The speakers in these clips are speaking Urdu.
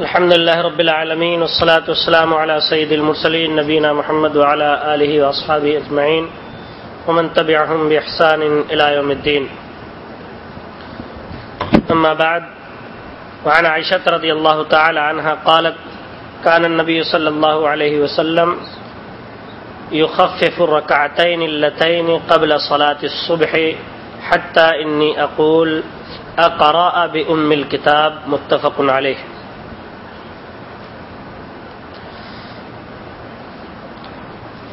الحمد لله رب العالمين والصلاة والسلام على سيد المرسلين نبينا محمد وعلى آله وأصحابه أجمعين ومن تبعهم بإحسان إلى يوم الدين أما بعد، وعن عائشة رضي الله تعالى عنها قالت كان النبي صلى الله عليه وسلم يخفف الركعتين اللتين قبل صلاة الصبح حتى إني أقول أقرأ بأم الكتاب، متفق عليه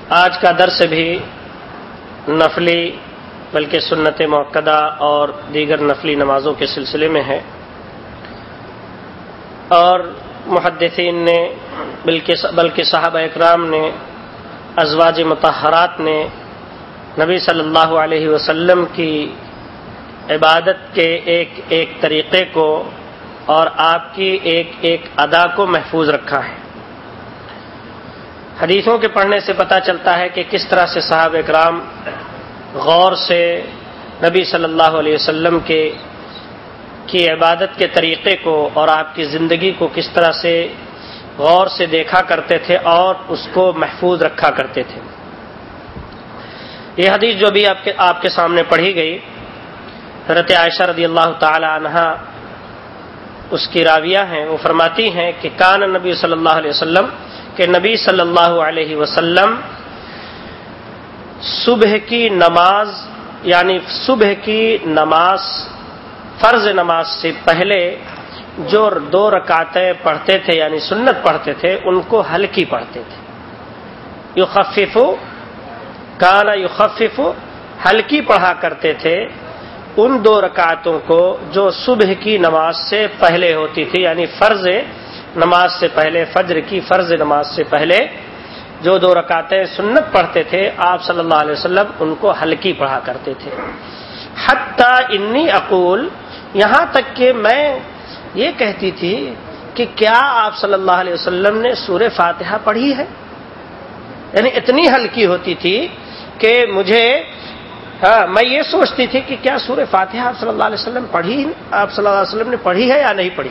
آج کا درس بھی نفلی بلکہ سنت موقع اور دیگر نفلی نمازوں کے سلسلے میں ہے۔ اور محدثین نے بلکہ صاحب اکرام نے، ازواج متحرات نے نبی صلی اللہ علیہ وسلم کی عبادت کے ایک ایک طریقے کو اور آپ کی ایک ایک ادا کو محفوظ رکھا ہے۔ حدیثوں کے پڑھنے سے پتہ چلتا ہے کہ کس طرح سے صاحب اکرام غور سے نبی صلی اللہ علیہ وسلم کے کی عبادت کے طریقے کو اور آپ کی زندگی کو کس طرح سے غور سے دیکھا کرتے تھے اور اس کو محفوظ رکھا کرتے تھے۔ یہ حدیث جو بھی آپ کے آپ کے سامنے پڑھی گئی، حضرت عائشہ رضی اللہ تعالی عنہ اس کی راویہ ہیں۔ وہ فرماتی ہیں کہ کان نبی صلی اللہ علیہ وسلم کہ نبی صلی اللہ علیہ وسلم صبح کی نماز یعنی صبح کی نماز، فرض نماز سے پہلے جو دو رکعتیں پڑھتے تھے یعنی سنت پڑھتے تھے، ان کو ہلکی پڑھتے تھے۔ یو کانا یو ہلکی پڑھا کرتے تھے۔ ان دو رکعتوں کو جو صبح کی نماز سے پہلے ہوتی تھی یعنی فرض نماز سے پہلے، فجر کی فرض نماز سے پہلے جو دو رکعتیں سنت پڑھتے تھے، آپ صلی اللہ علیہ وسلم ان کو ہلکی پڑھا کرتے تھے۔ حتیٰ انی اقول، یہاں تک کہ میں یہ کہتی تھی کہ کیا آپ صلی اللہ علیہ وسلم نے سور فاتحہ پڑھی ہے؟ یعنی اتنی ہلکی ہوتی تھی کہ مجھے ہاں میں یہ سوچتی تھی کہ کیا سور فاتحہ آپ صلی اللہ علیہ وسلم پڑھی، آپ صلی اللہ علیہ وسلم نے پڑھی ہے یا نہیں پڑھی؟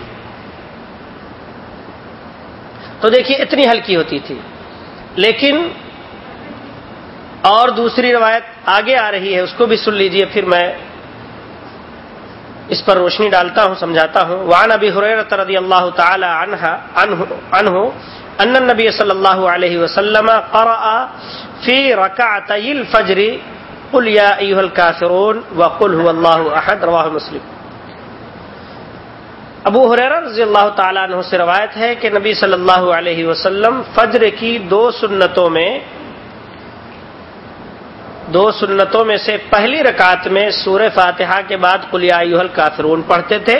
تو دیکھیے اتنی ہلکی ہوتی تھی۔ لیکن اور دوسری روایت آگے آ رہی ہے، اس کو بھی سن لیجیے، پھر میں اس پر روشنی ڈالتا ہوں، سمجھاتا ہوں۔ وان ابی حریرت رضی اللہ تعالی عنہ ان النبی صلی اللہ علیہ وسلم قرأ فی رکعتی الفجر قل یا ایها الکافرون وقل هو اللہ احد، رواہ مسلم۔ ابو حریر رضی اللہ تعالیٰ عنہ سے روایت ہے کہ نبی صلی اللہ علیہ وسلم فجر کی دو سنتوں میں دو سنتوں میں سے پہلی رکعت میں سور فاتحہ کے بعد کلیا کافرون پڑھتے تھے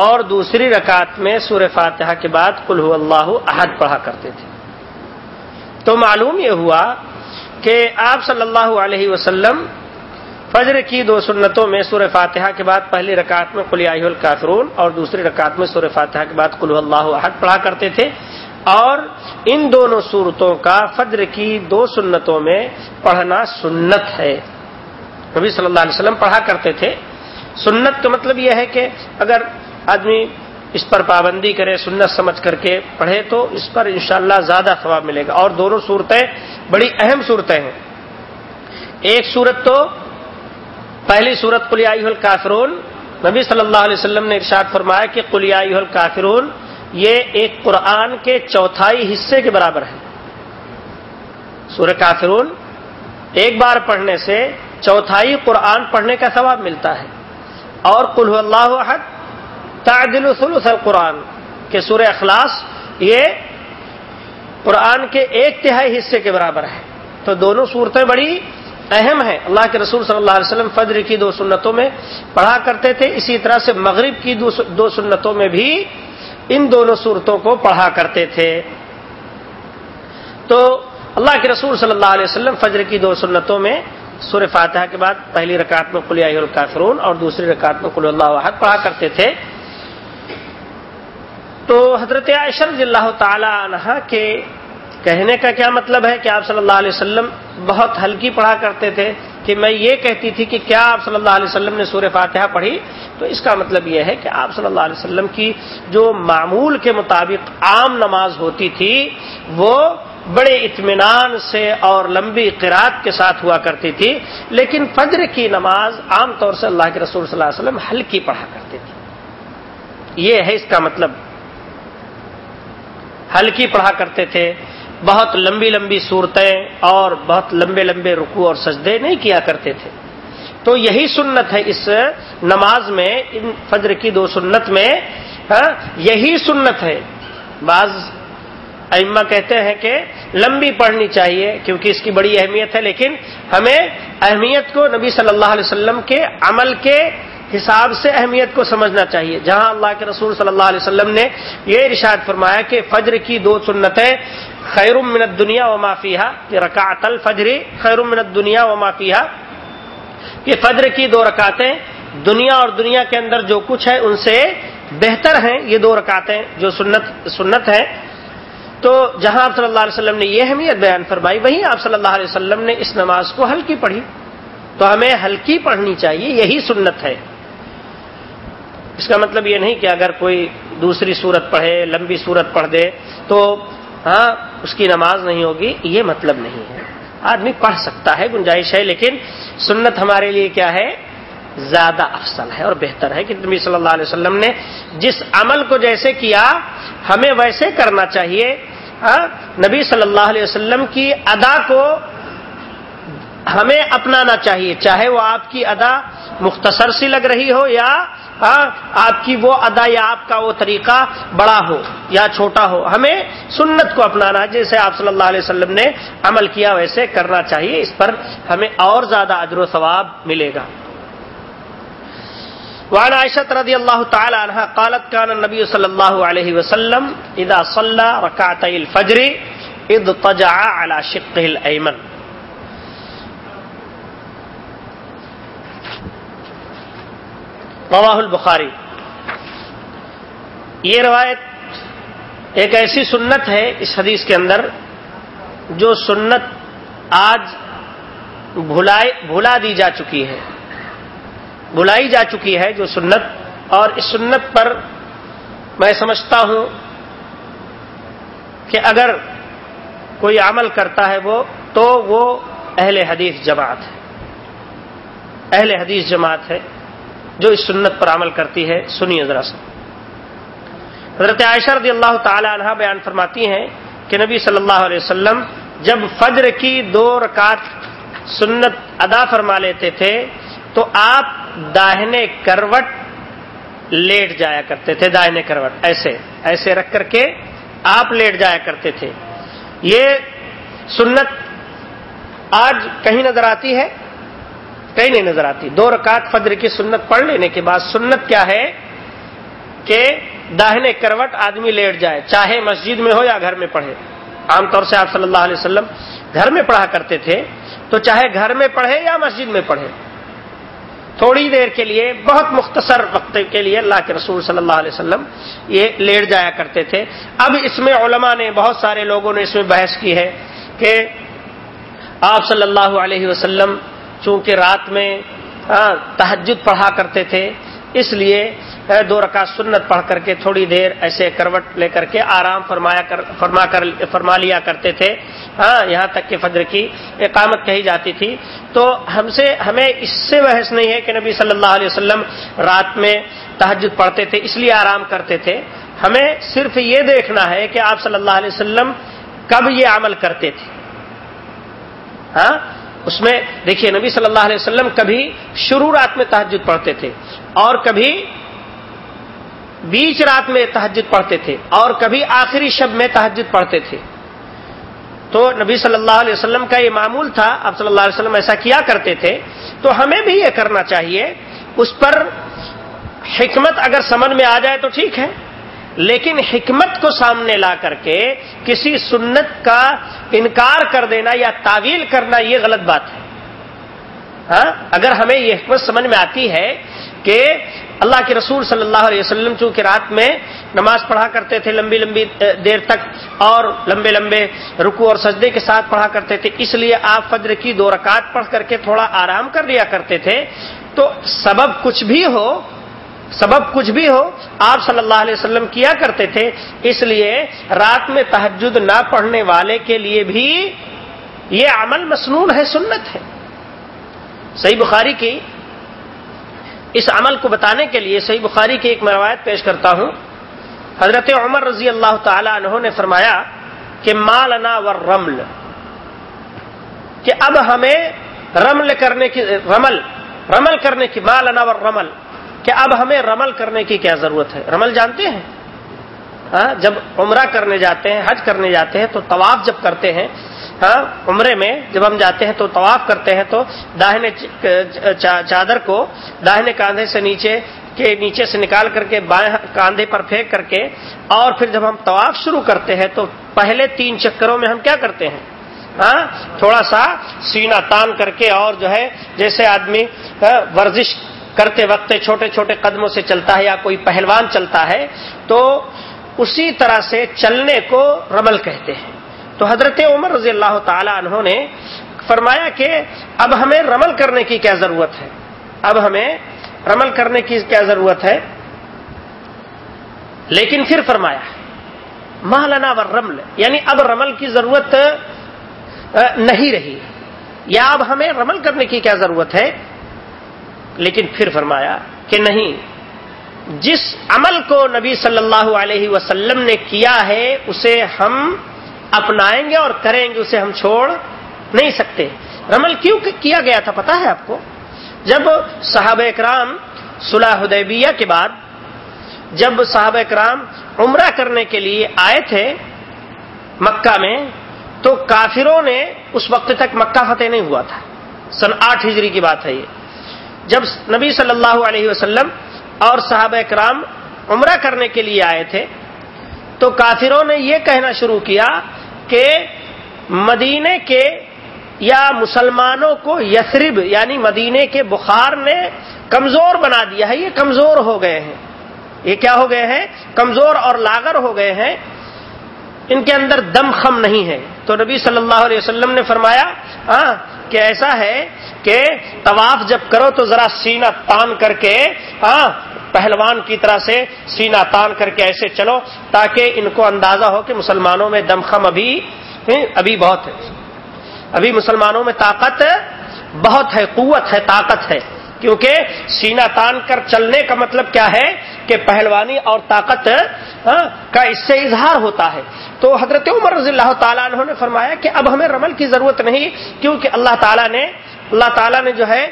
اور دوسری رکعت میں سور فاتحہ کے بعد کل اللہ احد پڑھا کرتے تھے۔ تو معلوم یہ ہوا کہ آپ صلی اللہ علیہ وسلم فجر کی دو سنتوں میں سورہ فاتحہ کے بعد پہلی رکعت میں کلیہ الکافرون اور دوسری رکعت میں سورہ فاتحہ کے بعد کل اللہ احد پڑھا کرتے تھے اور ان دونوں صورتوں کا فجر کی دو سنتوں میں پڑھنا سنت ہے۔ نبی صلی اللہ علیہ وسلم پڑھا کرتے تھے۔ سنت کا مطلب یہ ہے کہ اگر آدمی اس پر پابندی کرے، سنت سمجھ کر کے پڑھے تو اس پر انشاءاللہ زیادہ ثواب ملے گا۔ اور دونوں صورتیں بڑی اہم صورتیں ہیں۔ ایک صورت تو پہلی صورت قلیائی الکافرون، نبی صلی اللہ علیہ وسلم نے ارشاد فرمایا کہ قلیائی الکافرون، یہ ایک قرآن کے چوتھائی حصے کے برابر ہے۔ سورہ کافرون، ایک بار پڑھنے سے چوتھائی قرآن پڑھنے کا ثواب ملتا ہے۔ اور کل اللہ احد، تعدل ثلث القرآن کے سورہ اخلاص یہ قرآن کے ایک تہائی حصے کے برابر ہے۔ تو دونوں صورتیں بڑی اہم ہے اللہ کے رسول صلی اللہ علیہ وسلم فجر کی دو سنتوں میں پڑھا کرتے تھے، اسی طرح سے مغرب کی دو سنتوں میں بھی ان دونوں صورتوں کو پڑھا کرتے تھے۔ تو اللہ کے رسول صلی اللہ علیہ وسلم فجر کی دو سنتوں میں سور فاتحہ کے بعد پہلی رکعت میں کلیہ الکافرون اور دوسری رکعت میں کل اللہ احد پڑھا کرتے تھے۔ تو حضرت عائشہ رضی اللہ تعالی عنہ کے کہنے کا کیا مطلب ہے کہ آپ صلی اللہ علیہ وسلم بہت ہلکی پڑھا کرتے تھے کہ میں یہ کہتی تھی کہ کیا آپ صلی اللہ علیہ وسلم نے سورہ فاتحہ پڑھی؟ تو اس کا مطلب یہ ہے کہ آپ صلی اللہ علیہ وسلم کی جو معمول کے مطابق عام نماز ہوتی تھی، وہ بڑے اطمینان سے اور لمبی قرات کے ساتھ ہوا کرتی تھی، لیکن فجر کی نماز عام طور سے اللہ کے رسول صلی اللہ علیہ وسلم ہلکی پڑھا کرتے تھے۔ یہ ہے اس کا مطلب۔ ہلکی پڑھا کرتے تھے بہت لمبی لمبی صورتیں اور بہت لمبے لمبے رکو اور سجدے نہیں کیا کرتے تھے۔ تو یہی سنت ہے اس نماز میں ان فجر کی دو سنت میں ہاں، یہی سنت ہے۔ بعض ائمہ کہتے ہیں کہ لمبی پڑھنی چاہیے کیونکہ اس کی بڑی اہمیت ہے لیکن ہمیں اہمیت کو نبی صلی اللہ علیہ وسلم کے عمل کے حساب سے اہمیت کو سمجھنا چاہیے۔ جہاں اللہ کے رسول صلی اللہ علیہ وسلم نے یہ ارشاد فرمایا کہ فجر کی دو سنتیں خیر منت دنیا و معافیہ رکعت الفجری خیر منت دنیا و معافیہ کہ فجر کی دو رکعتیں، دنیا اور دنیا کے اندر جو کچھ ہے ان سے بہتر ہیں، یہ دو رکعتیں جو سنت سنت ہیں۔ تو جہاں آپ صلی اللہ علیہ وسلم نے یہ اہمیت بیان فرمائی، وہیں آپ صلی اللہ علیہ وسلم نے اس نماز کو ہلکی پڑھی۔ تو ہمیں ہلکی پڑھنی چاہیے، یہی سنت ہے۔ اس کا مطلب یہ نہیں کہ اگر کوئی دوسری صورت پڑھے، لمبی صورت پڑھ دے تو ہاں اس کی نماز نہیں ہوگی، یہ مطلب نہیں ہے۔ آدمی پڑھ سکتا ہے، گنجائش ہے، لیکن سنت ہمارے لیے کیا ہے؟ زیادہ افسل ہے اور بہتر ہے کہ نبی صلی اللہ علیہ وسلم نے جس عمل کو جیسے کیا، ہمیں ویسے کرنا چاہیے۔ ہاں، نبی صلی اللہ علیہ وسلم کی ادا کو ہمیں اپنانا چاہیے، چاہے وہ آپ کی ادا مختصر سی لگ رہی ہو یا ہاں آپ کی وہ ادا یا آپ کا وہ طریقہ بڑا ہو یا چھوٹا ہو، ہمیں سنت کو اپنانا جیسے آپ صلی اللہ علیہ وسلم نے عمل کیا، ویسے کرنا چاہیے، اس پر ہمیں اور زیادہ اجر و ثواب ملے گا۔ وعن عائشة رضي الله تعالى عنها قالت كان النبي صلى الله عليه وسلم إذا صلى ركعتي الفجر اضطجع على شقه الأيمن. رواہ البخاری۔ یہ روایت ایک ایسی سنت ہے اس حدیث کے اندر جو سنت آج بھلا دی جا چکی ہے۔ بلائی جا چکی ہے جو سنت، اور اس سنت پر میں سمجھتا ہوں کہ اگر کوئی عمل کرتا ہے وہ، تو وہ اہل حدیث جماعت ہے۔ اہل حدیث جماعت ہے۔ جو اس سنت پر عمل کرتی ہے، سنیے ذرا سا۔ حضرت عائشہ رضی اللہ تعالی عنہ بیان فرماتی ہیں کہ نبی صلی اللہ علیہ وسلم جب فجر کی دو رکعت سنت ادا فرما لیتے تھے، تو آپ داہنے کروٹ لیٹ جایا کرتے تھے، داہنے کروٹ۔ ایسے ایسے رکھ کر کے آپ لیٹ جایا کرتے تھے۔ یہ سنت آج کہیں نظر آتی ہے؟ کہیں نہیں نظر آتی۔ دو رکعت فجر کی سنت پڑھ لینے کے بعد سنت کیا ہے کہ داہنے کروٹ آدمی لیٹ جائے، چاہے مسجد میں ہو یا گھر میں پڑھے۔ عام طور سے آپ صلی اللہ علیہ وسلم گھر میں پڑھا کرتے تھے، تو چاہے گھر میں پڑھے یا مسجد میں پڑھے۔ تھوڑی دیر کے لیے، بہت مختصر وقت کے لیے اللہ کے رسول صلی اللہ علیہ وسلم یہ لیٹ جایا کرتے تھے۔ اب اس میں علماء نے بہت سارے لوگوں نے اس میں بحث کی ہے کہ آپ صلی اللہ علیہ وسلم چونکہ رات میں تحجد پڑھا کرتے تھے، اس لیے دو رکعت سنت پڑھ کر کے تھوڑی دیر ایسے کروٹ لے کر کے آرام فرمایا کر، فرما کر، فرما لیا کرتے تھے ہاں یہاں تک کہ فجر کی اقامت کہی جاتی تھی۔ تو ہم سے، ہمیں اس سے بحث نہیں ہے کہ نبی صلی اللہ علیہ وسلم رات میں تحجد پڑھتے تھے، اس لیے آرام کرتے تھے۔ ہمیں صرف یہ دیکھنا ہے کہ آپ صلی اللہ علیہ وسلم کب یہ عمل کرتے تھے۔ ہاں؟ اس میں دیکھیے نبی صلی اللہ علیہ وسلم کبھی شروع رات میں تحجد پڑھتے تھے اور کبھی بیچ رات میں تحجد پڑھتے تھے اور کبھی آخری شب میں تحجد پڑھتے تھے۔ تو نبی صلی اللہ علیہ وسلم کا یہ معمول تھا اب صلی اللہ علیہ وسلم ایسا کیا کرتے تھے۔ تو ہمیں بھی یہ کرنا چاہیے، اس پر حکمت اگر سمجھ میں آ جائے تو ٹھیک ہے۔ لیکن حکمت کو سامنے لا کر کے کسی سنت کا انکار کر دینا یا تعویل کرنا یہ غلط بات ہے۔ ہاں؟ اگر ہمیں یہ حکمت سمجھ میں آتی ہے کہ اللہ کے رسول صلی اللہ علیہ وسلم چونکہ رات میں نماز پڑھا کرتے تھے لمبی لمبی دیر تک اور لمبے لمبے رکو اور سجدے کے ساتھ پڑھا کرتے تھے، اس لیے آپ فجر کی دو رکعت پڑھ کر کے تھوڑا آرام کر لیا کرتے تھے، تو سبب کچھ بھی ہو سبب کچھ بھی ہو، آپ صلی اللہ علیہ وسلم کیا کرتے تھے؟ اس لیے رات میں تحجد نہ پڑھنے والے کے لیے بھی یہ عمل مصنون ہے، سنت ہے۔ صحیح بخاری کی اس عمل کو بتانے کے لیے صحیح بخاری کی ایک روایت پیش کرتا ہوں۔ حضرت عمر رضی اللہ تعالی عنہ نے فرمایا کہ مالنا ور رمل کہ اب ہمیں رمل کرنے کی، رمل رمل کرنے کی، مالنا ور رمل کہ اب ہمیں رمل کرنے کی کیا ضرورت ہے؟ رمل جانتے ہیں؟ ہاں جب عمرہ کرنے جاتے ہیں، حج کرنے جاتے ہیں تو طواف جب کرتے ہیں ہاں عمرے میں جب ہم جاتے ہیں تو طواف کرتے ہیں تو داہنے چادر کو داہنے کاندھے سے نیچے کے نیچے سے نکال کر کے بائیں کاندھے پر پھینک کر کے اور پھر جب ہم طواف شروع کرتے ہیں تو پہلے تین چکروں میں ہم کیا کرتے ہیں؟ ہاں تھوڑا سا سینا تان کر کے اور جو ہے، جیسے آدمی ہاں، ورزش کرتے وقت چھوٹے چھوٹے قدموں سے چلتا ہے یا کوئی پہلوان چلتا ہے، تو اسی طرح سے چلنے کو رمل کہتے ہیں۔ تو حضرت عمر رضی اللہ تعالی عنہ نے فرمایا کہ اب ہمیں رمل کرنے کی کیا ضرورت ہے؟ اب ہمیں رمل کرنے کی کیا ضرورت ہے؟ لیکن پھر فرمایا مالنا و رمل یعنی اب رمل کی ضرورت نہیں رہی۔ یا اب ہمیں رمل کرنے کی کیا ضرورت ہے؟ لیکن پھر فرمایا کہ نہیں، جس عمل کو نبی صلی اللہ علیہ وسلم نے کیا ہے، اسے ہم اپنائیں گے اور کریں گے، اسے ہم چھوڑ نہیں سکتے۔ رمل کیوں کیا گیا تھا پتا ہے آپ کو؟ جب صحابہ اکرام صلاح حدیبیہ کے بعد، جب صحابہ اکرام عمرہ کرنے کے لیے آئے تھے مکہ میں، تو کافروں نے اس وقت تک مکہ فتح نہیں ہوا تھا۔ سن آٹھ ہجری کی بات ہے یہ۔ جب نبی صلی اللہ علیہ وسلم اور صحابہ اکرام عمرہ کرنے کے لیے آئے تھے، تو کافروں نے یہ کہنا شروع کیا کہ مدینے کے یا مسلمانوں کو یثرب یعنی مدینے کے بخار نے کمزور بنا دیا ہے، یہ کمزور ہو گئے ہیں۔ یہ کیا ہو گئے ہیں؟ کمزور اور لاگر ہو گئے ہیں۔ ان کے اندر دم خم نہیں ہے۔ تو نبی صلی اللہ علیہ وسلم نے فرمایا ہاں کہ ایسا ہے کہ طواف جب کرو تو ذرا سینہ تان کر کے ہاں پہلوان کی طرح سے سینہ تان کر کے ایسے چلو تاکہ ان کو اندازہ ہو کہ مسلمانوں میں دم خم ابھی ہاں، ابھی بہت ہے۔ ابھی مسلمانوں میں طاقت بہت ہے، قوت ہے، طاقت ہے۔ کیونکہ سینا تان کر چلنے کا مطلب کیا ہے؟ کہ پہلوانی اور طاقت ہاں، کا اس سے اظہار ہوتا ہے۔ تو حضرت عمر رضی اللہ تعالیٰ انہوں نے فرمایا کہ اب ہمیں رمل کی ضرورت نہیں، کیونکہ اللہ تعالیٰ نے، اللہ تعالیٰ نے جو ہے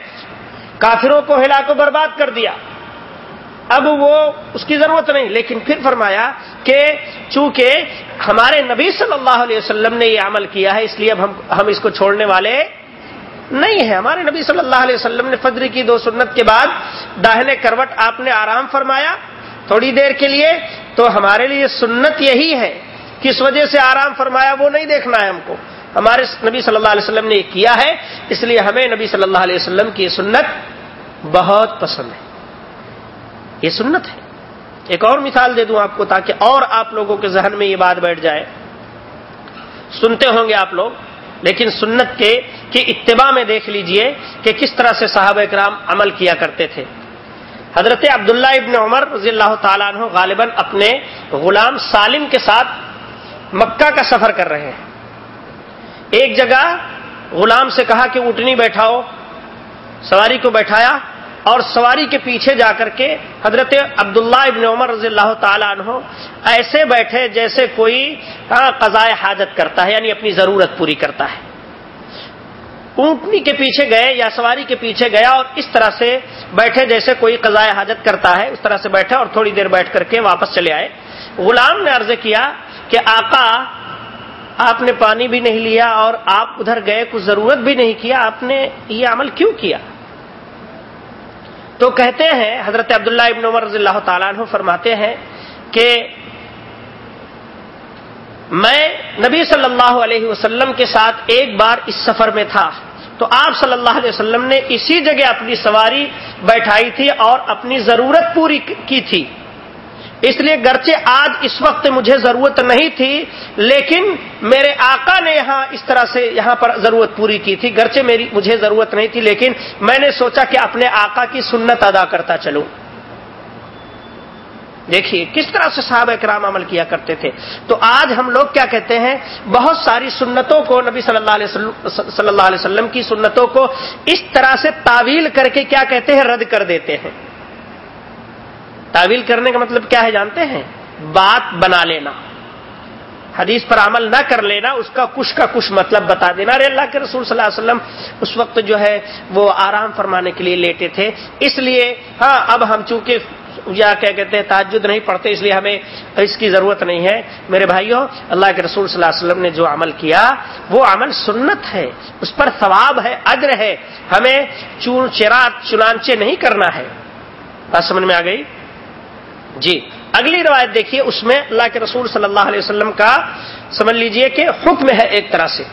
کافروں کو ہلا کو برباد کر دیا۔ اب وہ اس کی ضرورت نہیں، لیکن پھر فرمایا کہ چونکہ ہمارے نبی صلی اللہ علیہ وسلم نے یہ عمل کیا ہے، اس لیے اب ہم ہم اس کو چھوڑنے والے نہیں ہے۔ ہمارے نبی صلی اللہ علیہ وسلم نے فجر کی دو سنت کے بعد داہنے کروٹ آپ نے آرام فرمایا تھوڑی دیر کے لیے۔ تو ہمارے لیے سنت یہی ہے۔ کس وجہ سے آرام فرمایا وہ نہیں دیکھنا ہے ہم کو۔ ہمارے نبی صلی اللہ علیہ وسلم نے یہ کیا ہے۔ اس لیے ہمیں نبی صلی اللہ علیہ وسلم کی یہ سنت بہت پسند ہے۔ یہ سنت ہے۔ ایک اور مثال دے دوں آپ کو تاکہ اور آپ لوگوں کے ذہن میں یہ بات بیٹھ جائے۔ سنتے ہوں گے آپ لوگ۔ لیکن سنت کے کی اتباع میں دیکھ لیجیے کہ کس طرح سے صحابہ اکرام عمل کیا کرتے تھے۔ حضرت عبداللہ ابن عمر رضی اللہ تعالیٰ عنہ غالباً اپنے غلام سالم کے ساتھ مکہ کا سفر کر رہے ہیں۔ ایک جگہ غلام سے کہا کہ اٹھنی بیٹھاؤ، سواری کو بیٹھایا اور سواری کے پیچھے جا کر کے حضرت عبداللہ ابن عمر رضی اللہ تعالی عنہ ایسے بیٹھے جیسے کوئی قضاء حاجت کرتا ہے یعنی اپنی ضرورت پوری کرتا ہے۔ اونٹنی کے پیچھے گئے یا سواری کے پیچھے گیا اور اس طرح سے بیٹھے جیسے کوئی قضاء حاجت کرتا ہے، اس طرح سے بیٹھے اور تھوڑی دیر بیٹھ کر کے واپس چلے آئے۔ غلام نے عرض کیا کہ، آقا، آپ نے پانی بھی نہیں لیا اور آپ ادھر گئے، کچھ ضرورت بھی نہیں کیا، آپ نے یہ عمل کیوں کیا؟ تو کہتے ہیں، حضرت عبداللہ ابن عمر رضی اللہ تعالیٰ عنہ فرماتے ہیں کہ میں نبی صلی اللہ علیہ وسلم کے ساتھ ایک بار اس سفر میں تھا۔ تو آپ صلی اللہ علیہ وسلم نے اسی جگہ اپنی سواری بیٹھائی تھی اور اپنی ضرورت پوری کی تھی۔ اس لیے گرچہ آج اس وقت مجھے ضرورت نہیں تھی، لیکن میرے آقا نے یہاں اس طرح سے یہاں پر ضرورت پوری کی تھی۔ گرچہ میری، مجھے ضرورت نہیں تھی، لیکن میں نے سوچا کہ اپنے آقا کی سنت ادا کرتا چلوں۔ دیکھیے، کس طرح سے صحابہ کرام عمل کیا کرتے تھے۔ تو آج ہم لوگ کیا کہتے ہیں، بہت ساری سنتوں کو نبی صلی اللہ علیہ وسلم، صلی اللہ علیہ وسلم کی سنتوں کو اس طرح سے تعویل کر کے کیا کہتے ہیں، رد کر دیتے ہیں۔ تعویل کرنے کا مطلب کیا ہے جانتے ہیں؟ بات بنا لینا۔ حدیث پر عمل نہ کر لینا، اس کا کچھ کا کچھ مطلب بتا دینا۔ ارے اللہ کے رسول صلی اللہ علیہ وسلم اس وقت جو ہے وہ آرام فرمانے کے لیے لیٹے تھے۔ اس لیے ہاں اب ہم چونکہ یا کیا کہتے ہیں تعجد نہیں پڑھتے، اس لیے ہمیں اس کی ضرورت نہیں ہے۔ میرے بھائیوں اللہ کے رسول صلی اللہ علیہ وسلم نے جو عمل کیا، وہ عمل سنت ہے۔ اس پر ثواب ہے، اجر ہے۔ ہمیں چون چرا چنانچے نہیں کرنا ہے۔ بات سمجھ میں آ گئی؟ جی اگلی روایت دیکھیے، اس میں اللہ کے رسول صلی اللہ علیہ وسلم کا سمجھ لیجیے کہ حکم ہے ایک طرح سے۔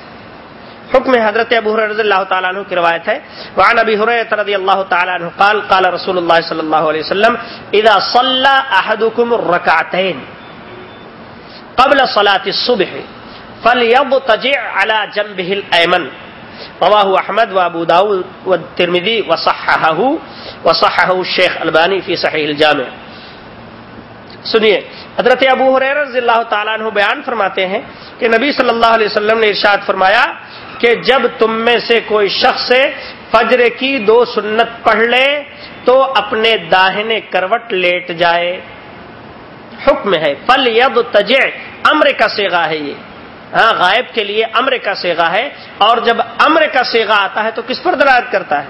حکم حضرت ابو رضی اللہ تعالیٰ عنہ کی روایت ہے۔ وعن ابی حریرہ رضی اللہ تعالیٰ عنہ قال قال رسول اللہ صلی اللہ علیہ وسلم، اذا صلى احدكم الركعتين قبل صلاة الصبح فليضطجع على جنبه الايمن رواه احمد وابو داود والترمذي وصححه وصححه الشيخ الباني في صحيح الجامع۔ سنیے، حضرت ابو حریر رضی اللہ تعالیٰ عنہ بیان فرماتے ہیں کہ نبی صلی اللہ علیہ وسلم نے ارشاد فرمایا کہ جب تم میں سے کوئی شخص فجر کی دو سنت پڑھ لے تو اپنے داہنے کروٹ لیٹ جائے۔ حکم ہے پل یب تجے امر کا سیگا ہے یہ۔ ہاں غائب کے لیے امر کا سیگا ہے۔ اور جب امر کا سیگا آتا ہے تو کس پر دلالت کرتا ہے؟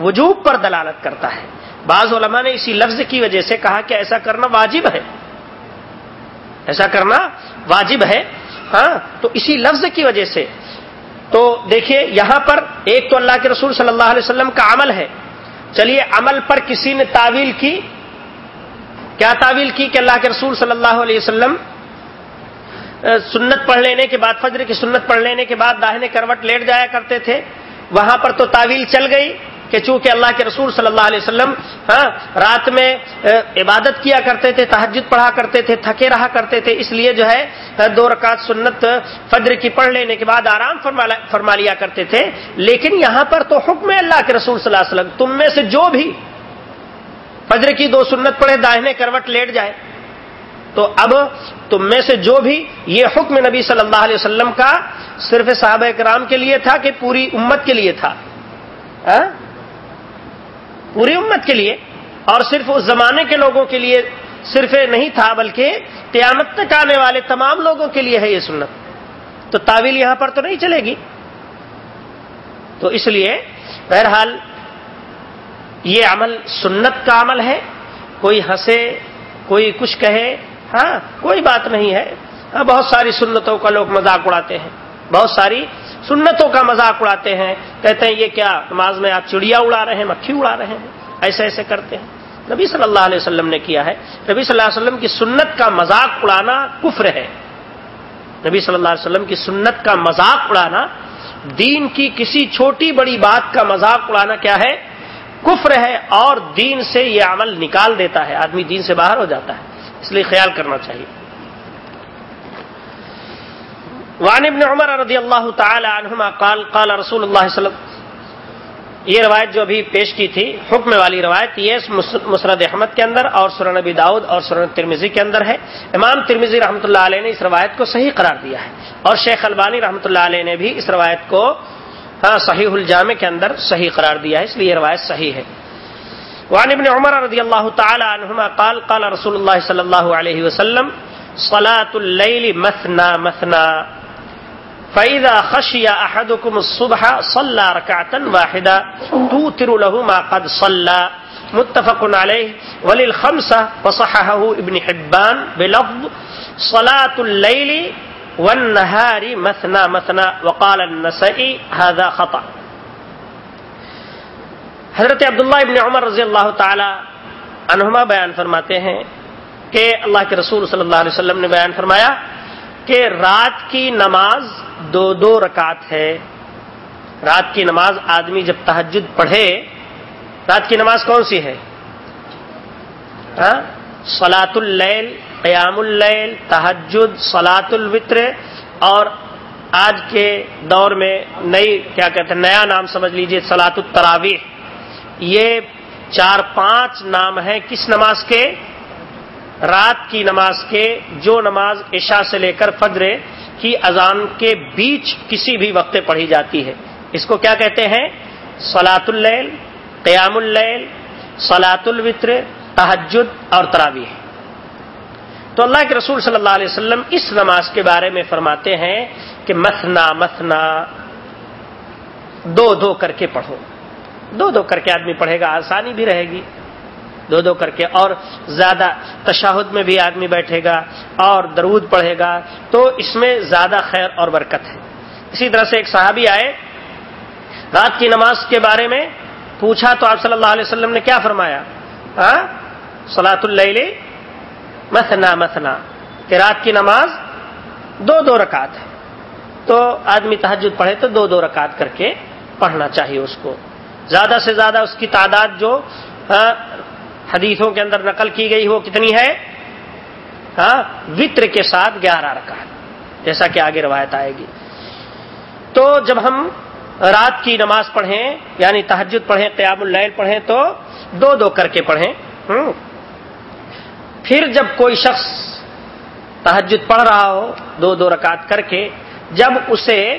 وجوب پر دلالت کرتا ہے۔ بعض علماء نے اسی لفظ کی وجہ سے کہا کہ ایسا کرنا واجب ہے۔ ایسا کرنا واجب ہے۔ ہاں تو اسی لفظ کی وجہ سے۔ تو دیکھیے، یہاں پر ایک تو اللہ کے رسول صلی اللہ علیہ وسلم کا عمل ہے۔ چلیے، عمل پر کسی نے تعویل کی؟ کیا تعویل کی کہ اللہ کے رسول صلی اللہ علیہ وسلم سنت پڑھ لینے کے بعد، فجر کی سنت پڑھ لینے کے بعد داہنے کروٹ لیٹ جایا کرتے تھے؟ وہاں پر تو تعویل چل گئی۔ کہ چونکہ اللہ کے رسول صلی اللہ علیہ وسلم ہاں رات میں عبادت کیا کرتے تھے تحجد پڑھا کرتے تھے، تھکے رہا کرتے تھے، اس لیے جو ہے دو رکعت سنت فجر کی پڑھ لینے کے بعد آرام فرما لیا کرتے تھے۔ لیکن یہاں پر تو حکم ہے اللہ کے رسول صلی اللہ علیہ وسلم، تم میں سے جو بھی فجر کی دو سنت پڑھے، داہنے، کروٹ لیٹ جائے۔ تو اب تم میں سے جو بھی، یہ حکم نبی صلی اللہ علیہ وسلم کا صرف صحابہ کرام کے لیے تھا کہ پوری امت کے لیے تھا۔ پوری امت کے لیے اور صرف اس زمانے کے لوگوں کے لیے صرف نہیں تھا، بلکہ قیامت تک آنے والے تمام لوگوں کے لیے ہے یہ سنت۔ تو تعویل یہاں پر تو نہیں چلے گی۔ تو اس لیے بہرحال یہ عمل سنت کا عمل ہے۔ کوئی ہنسے، کوئی کچھ کہے ہاں کوئی بات نہیں ہے۔ ہاں بہت ساری سنتوں کا لوگ مذاق اڑاتے ہیں۔ بہت ساری سنتوں کا مذاق اڑاتے ہیں، کہتے ہیں یہ کیا نماز میں آپ چڑیا اڑا رہے ہیں، مکھی اڑا رہے ہیں؟ ایسے ایسے کرتے ہیں۔ نبی صلی اللہ علیہ وسلم نے کیا ہے، نبی صلی اللہ علیہ وسلم کی سنت کا مذاق اڑانا کفر ہے۔ نبی صلی اللہ علیہ وسلم کی سنت کا مذاق اڑانا، دین کی کسی چھوٹی بڑی بات کا مذاق اڑانا کیا ہے؟ کفر ہے اور دین سے یہ عمل نکال دیتا ہے، آدمی دین سے باہر ہو جاتا ہے۔ اس لیے خیال کرنا چاہیے۔ وعن ابن عمر رضی اللہ تعالی عنہما قال قال رسول اللہ صلی اللہ یہ روایت جو ابھی پیش کی تھی، حکم والی روایت، یہ مسرد احمد کے اندر اور سورن نبی داؤد اور سورن ترمیزی کے اندر ہے۔ امام ترمیزی رحمۃ اللہ علیہ نے اس روایت کو صحیح قرار دیا ہے۔ اور شیخ البانی رحمۃ اللہ علیہ نے بھی اس روایت کو ہاں صحیح الجامع کے اندر صحیح قرار دیا ہے، اس لیے یہ روایت صحیح ہے۔ وعن ابن عمر رضی اللہ تعالی عنہما قال قال رسول اللہ صلی اللہ علیہ وسلم، صلاة اللیل مثنا مثنا فإذا خشي أحدكم الصبح صلى ركعة واحدة توتر له ما قد صلى متفق عليه وللخمسة وصححه ابن حبان بلفظ صلاة الليل والنهار مثنى مثنى وقال النسائي هذا خطأ. حضرت عبداللہ ابن عمر رضی اللہ تعالی عنہما بیان فرماتے ہیں کہ اللہ کے رسول صلی اللہ علیہ وسلم نے بیان فرمایا کہ رات کی نماز دو دو رکعت ہے۔ رات کی نماز آدمی جب تحجد پڑھے، رات کی نماز کون سی ہے؟ ہاں؟ سلاۃ اللیل قیام اللیل تحجد سلاۃ الوطر اور آج کے دور میں نئی، کیا کہتے ہیں، نیا نام سمجھ لیجیے سلاۃ التراویح یہ چار پانچ نام ہیں کس نماز کے؟ رات کی نماز کے، جو نماز عشاء سے لے کر فجر کی اذان کے بیچ کسی بھی وقت پڑھی جاتی ہے۔ اس کو کیا کہتے ہیں؟ سلاۃ اللیل قیام اللیل سلاۃ الوطر تحجد اور تراویح۔ تو اللہ کے رسول صلی اللہ علیہ وسلم اس نماز کے بارے میں فرماتے ہیں کہ مسنا مسنا دو دو کر کے پڑھو۔ دو دو کر کے آدمی پڑھے گا، آسانی بھی رہے گی۔ دو دو کر کے اور زیادہ تشاہد میں بھی آدمی بیٹھے گا اور درود پڑھے گا، تو اس میں زیادہ خیر اور برکت ہے۔ اسی طرح سے ایک صحابی آئے، رات کی نماز کے بارے میں پوچھا تو آپ صلی اللہ علیہ وسلم نے کیا فرمایا؟ ہاں؟ سلاۃ اللہ مسنا مسنا کہ رات کی نماز دو دو رکعت ہے۔ تو آدمی تحجد پڑھے تو دو دو رکعت کر کے پڑھنا چاہیے اس کو۔ زیادہ سے زیادہ اس کی تعداد جو ہاں، حدیثوں کے اندر نقل کی گئی وہ کتنی ہے؟ ہاں، وطر کے ساتھ گیارہ رکعت، جیسا کہ آگے روایت آئے گی۔ تو جب ہم رات کی نماز پڑھیں یعنی تحجد پڑھیں، قیام اللیل پڑھیں، تو دو دو کر کے پڑھیں۔ پھر جب کوئی شخص تحجد پڑھ رہا ہو، دو دو رکعت کر کے، جب اسے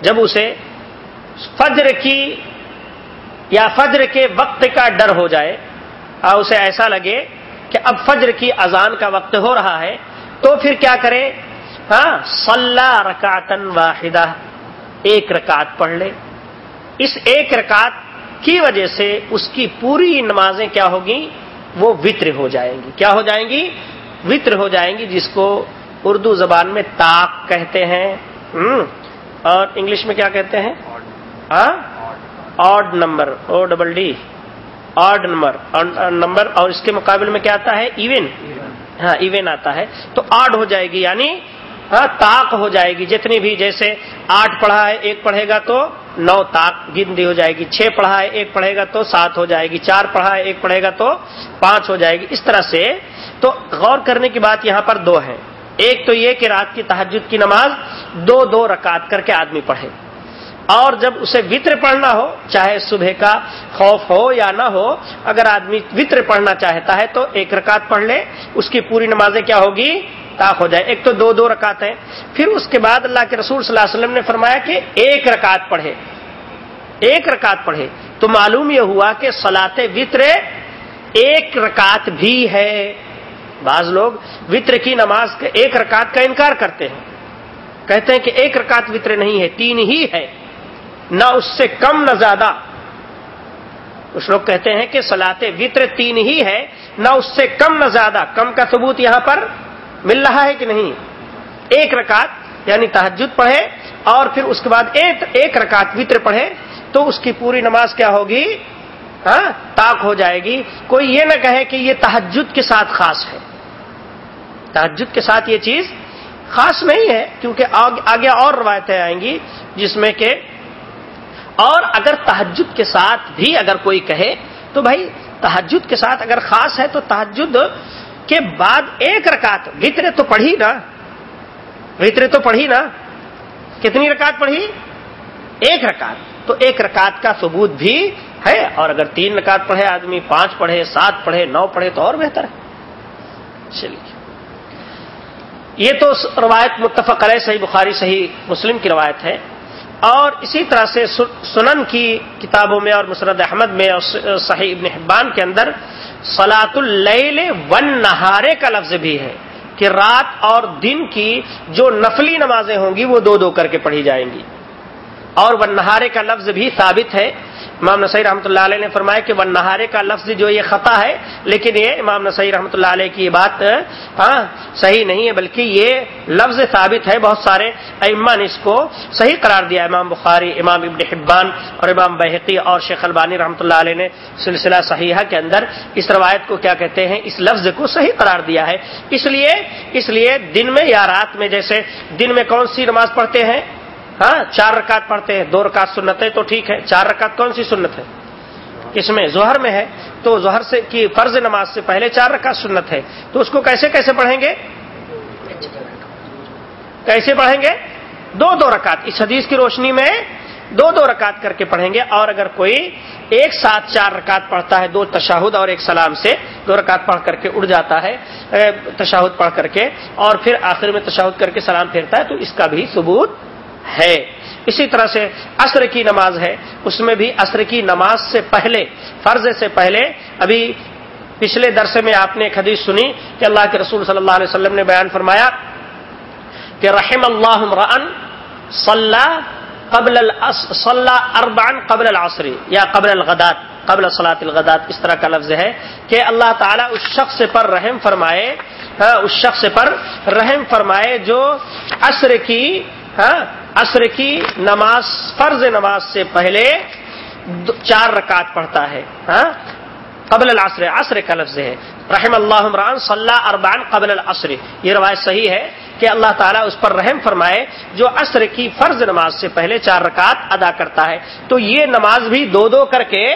جب اسے فجر کی یا فجر کے وقت کا ڈر ہو جائے اور اسے ایسا لگے کہ اب فجر کی اذان کا وقت ہو رہا ہے، تو پھر کیا کرے؟ ہاں سلح رکاتن واحدہ، ایک رکعت پڑھ لے۔ اس ایک رکعت کی وجہ سے اس کی پوری نمازیں کیا ہوگی؟ وہ وطر ہو جائیں گی۔ کیا ہو جائیں گی؟ وطر ہو جائیں گی، جس کو اردو زبان میں تاک کہتے ہیں۔ اور انگلش میں کیا کہتے ہیں؟ ہاں، odd number O double D odd number number اور اس کے مقابلے میں کیا آتا ہے؟ ایون ہاں ایون آتا ہے۔ تو آڈ ہو جائے گی یعنی ہاں تاک ہو جائے گی۔ جتنی بھی جیسے آٹھ پڑھا ہے، ایک پڑھے گا تو نو تاک گندی ہو جائے گی۔ چھ پڑھا ہے، ایک پڑھے گا تو سات ہو جائے گی۔ چار پڑھا ہے، ایک پڑھے گا تو پانچ ہو جائے گی۔ اس طرح سے، تو غور کرنے کی بات یہاں پر دو ہے ایک تو یہ کہ رات کی تحجد کی نماز دو دو رکعت کر کے آدمی پڑھے۔ اور جب اسے وطر پڑھنا ہو، چاہے صبح کا خوف ہو یا نہ ہو، اگر آدمی وطر پڑھنا چاہتا ہے تو ایک رکعت پڑھ لے، اس کی پوری نمازیں کیا ہوگی؟ تاخ ہو جائے۔ ایک تو دو دو رکعت ہے پھر اس کے بعد اللہ کے رسول صلی اللہ علیہ وسلم نے فرمایا کہ ایک رکعت پڑھے۔ ایک رکعت پڑھے۔ تو معلوم یہ ہوا کہ سلاط وطر ایک رکعت بھی ہے۔ بعض لوگ وطر کی نماز ایک رکعت کا انکار کرتے ہیں۔ کہتے ہیں کہ ایک رکعت وطر نہیں ہے، تین ہی ہے۔ نہ اس سے کم نہ زیادہ۔ کچھ لوگ کہتے ہیں کہ سلاط وطر تین ہی ہے، نہ اس سے کم نہ زیادہ۔ کم کا ثبوت یہاں پر مل رہا ہے کہ نہیں؟ ایک رکعت یعنی تحجد پڑھے اور پھر اس کے بعد ایک رکعت وطر پڑھے تو اس کی پوری نماز کیا ہوگی؟ ہاں تاک ہو جائے گی۔ کوئی یہ نہ کہے کہ یہ تحجد کے ساتھ خاص ہے۔ تحجد کے ساتھ یہ چیز خاص نہیں ہے، کیونکہ آگے اور روایتیں آئیں گی جس میں کہ اور اگر تحجد کے ساتھ بھی اگر کوئی کہے، تو بھائی تحجد کے ساتھ اگر خاص ہے تو تحجد کے بعد ایک رکعت۔ وطرے تو پڑھی نا۔ وطرے تو پڑھی نا۔ کتنی رکعت پڑھی؟ ایک رکعت۔ تو ایک رکعت کا ثبوت بھی ہے۔ اور اگر تین رکعت پڑھے، آدمی پانچ پڑھے، سات پڑھے، نو پڑھے، تو اور بہتر ہے۔ چلیے۔ یہ تو روایت متفق علیہ، صحیح بخاری، صحیح مسلم کی روایت ہے۔ اور اسی طرح سے سنن کی کتابوں میں اور مسرد احمد میں اور صحیح ابن حبان کے اندر سلاۃ اللیل ون نہارے کا لفظ بھی ہے کہ رات اور دن کی جو نفلی نمازیں ہوں گی وہ دو دو کر کے پڑھی جائیں گی اور ون نہارے کا لفظ بھی ثابت ہے امام نسائی رحمۃ اللہ علیہ نے فرمایا کہ ون نہارے کا لفظ جو یہ خطا ہے، لیکن یہ امام نسائی رحمۃ اللہ علیہ کی یہ بات ہاں صحیح نہیں ہے، بلکہ یہ لفظ ثابت ہے بہت سارے اما نے اس کو صحیح قرار دیا۔ امام بخاری، امام ابن حبان اور امام بحقی اور شیخ البانی رحمۃ اللہ علیہ نے سلسلہ صحیحہ کے اندر اس روایت کو کیا کہتے ہیں، اس لفظ کو صحیح قرار دیا ہے۔ اس لیے اس لیے دن میں یا رات میں، جیسے دن میں کون سی نماز پڑھتے ہیں؟ ہاں چار رکعت پڑھتے ہیں، دو رکعت سنت ہے تو ٹھیک ہے۔ چار رکعت کون سی سنت ہے؟ اس میں ظہر میں ہے، تو ظہر سے کی فرض نماز سے پہلے چار رکعت سنت ہے۔ تو اس کو کیسے کیسے پڑھیں گے؟ کیسے پڑھیں گے؟ دو دو رکعت۔ اس حدیث کی روشنی میں دو دو رکعت کر کے پڑھیں گے۔ اور اگر کوئی ایک ساتھ چار رکعت پڑھتا ہے، دو تشاہد اور ایک سلام سے دو رکعت پڑھ کر کے اڑ جاتا ہے تشاہد پڑھ کر کے، اور پھر آخر میں تشاہد کر کے سلام پھیرتا ہے، تو اس کا بھی ثبوت ہے۔ اسی طرح سے عصر کی نماز ہے۔ اس میں بھی عصر کی نماز سے پہلے، فرض سے پہلے۔ ابھی پچھلے درسے میں آپ نے ایک حدیث سنی کہ اللہ کے رسول صلی اللہ علیہ وسلم نے بیان فرمایا کہ رحم اللہ عمران صلاح قبل صلاح اربان قبل العصری یا قبل الغدات، قبل صلاۃ الغدات۔ اس طرح کا لفظ ہے کہ اللہ تعالیٰ اس شخص پر رحم فرمائے ہاں، اس شخص پر رحم فرمائے جو عصر کی ہاں، عصر کی نماز فرض نماز سے پہلے چار رکعت پڑھتا ہے ہاں؟ قبل العصر عصر کا لفظ ہے۔ رحم اللہ عمران صلاح اربان قبل العصر۔ یہ روایت صحیح ہے کہ اللہ تعالیٰ اس پر رحم فرمائے جو عصر کی فرض نماز سے پہلے چار رکعت ادا کرتا ہے۔ تو یہ نماز بھی دو دو کر کے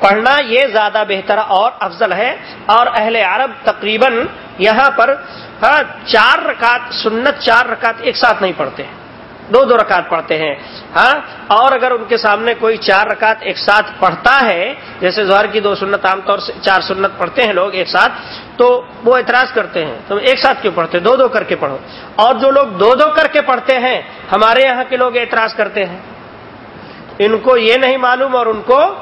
پڑھنا یہ زیادہ بہتر اور افضل ہے۔ اور اہل عرب تقریباً یہاں پر ہاں چار رکعت، سنت چار رکعت ایک ساتھ نہیں پڑھتے ہیں۔ دو دو رکعت پڑھتے ہیں۔ ہاں؟ اور اگر ان کے سامنے کوئی چار رکعت ایک ساتھ پڑھتا ہے، جیسے زہر کی دو سنت عام طور سے چار سنت پڑھتے ہیں لوگ ایک ساتھ، تو وہ اعتراض کرتے ہیں۔ تم ایک ساتھ کیوں پڑھتے؟ دو دو کر کے پڑھو۔ اور جو لوگ دو دو کر کے پڑھتے ہیں، ہمارے یہاں کے لوگ اعتراض کرتے ہیں۔ ان کو یہ نہیں معلوم اور ان کو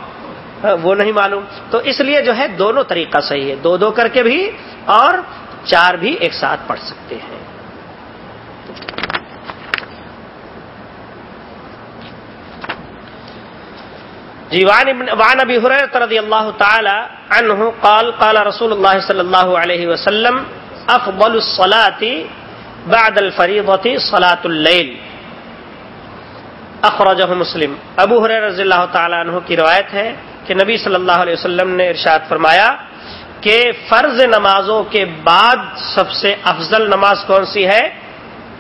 وہ نہیں معلوم۔ تو اس لیے جو ہے، دونوں طریقہ صحیح ہے۔ دو دو کر کے بھی اور چار بھی ایک ساتھ پڑھ سکتے ہیں۔ جی وان ابی حریرہ رضی اللہ تعالی عنہ قال قال رسول اللہ صلی اللہ علیہ وسلم، افضل الصلاة بعد الفریضة صلاة اللیل۔ اخرجہ مسلم۔ ابو حریر رضی اللہ تعالی عنہ کی روایت ہے کہ نبی صلی اللہ علیہ وسلم نے ارشاد فرمایا کہ فرض نمازوں کے بعد سب سے افضل نماز کون سی ہے؟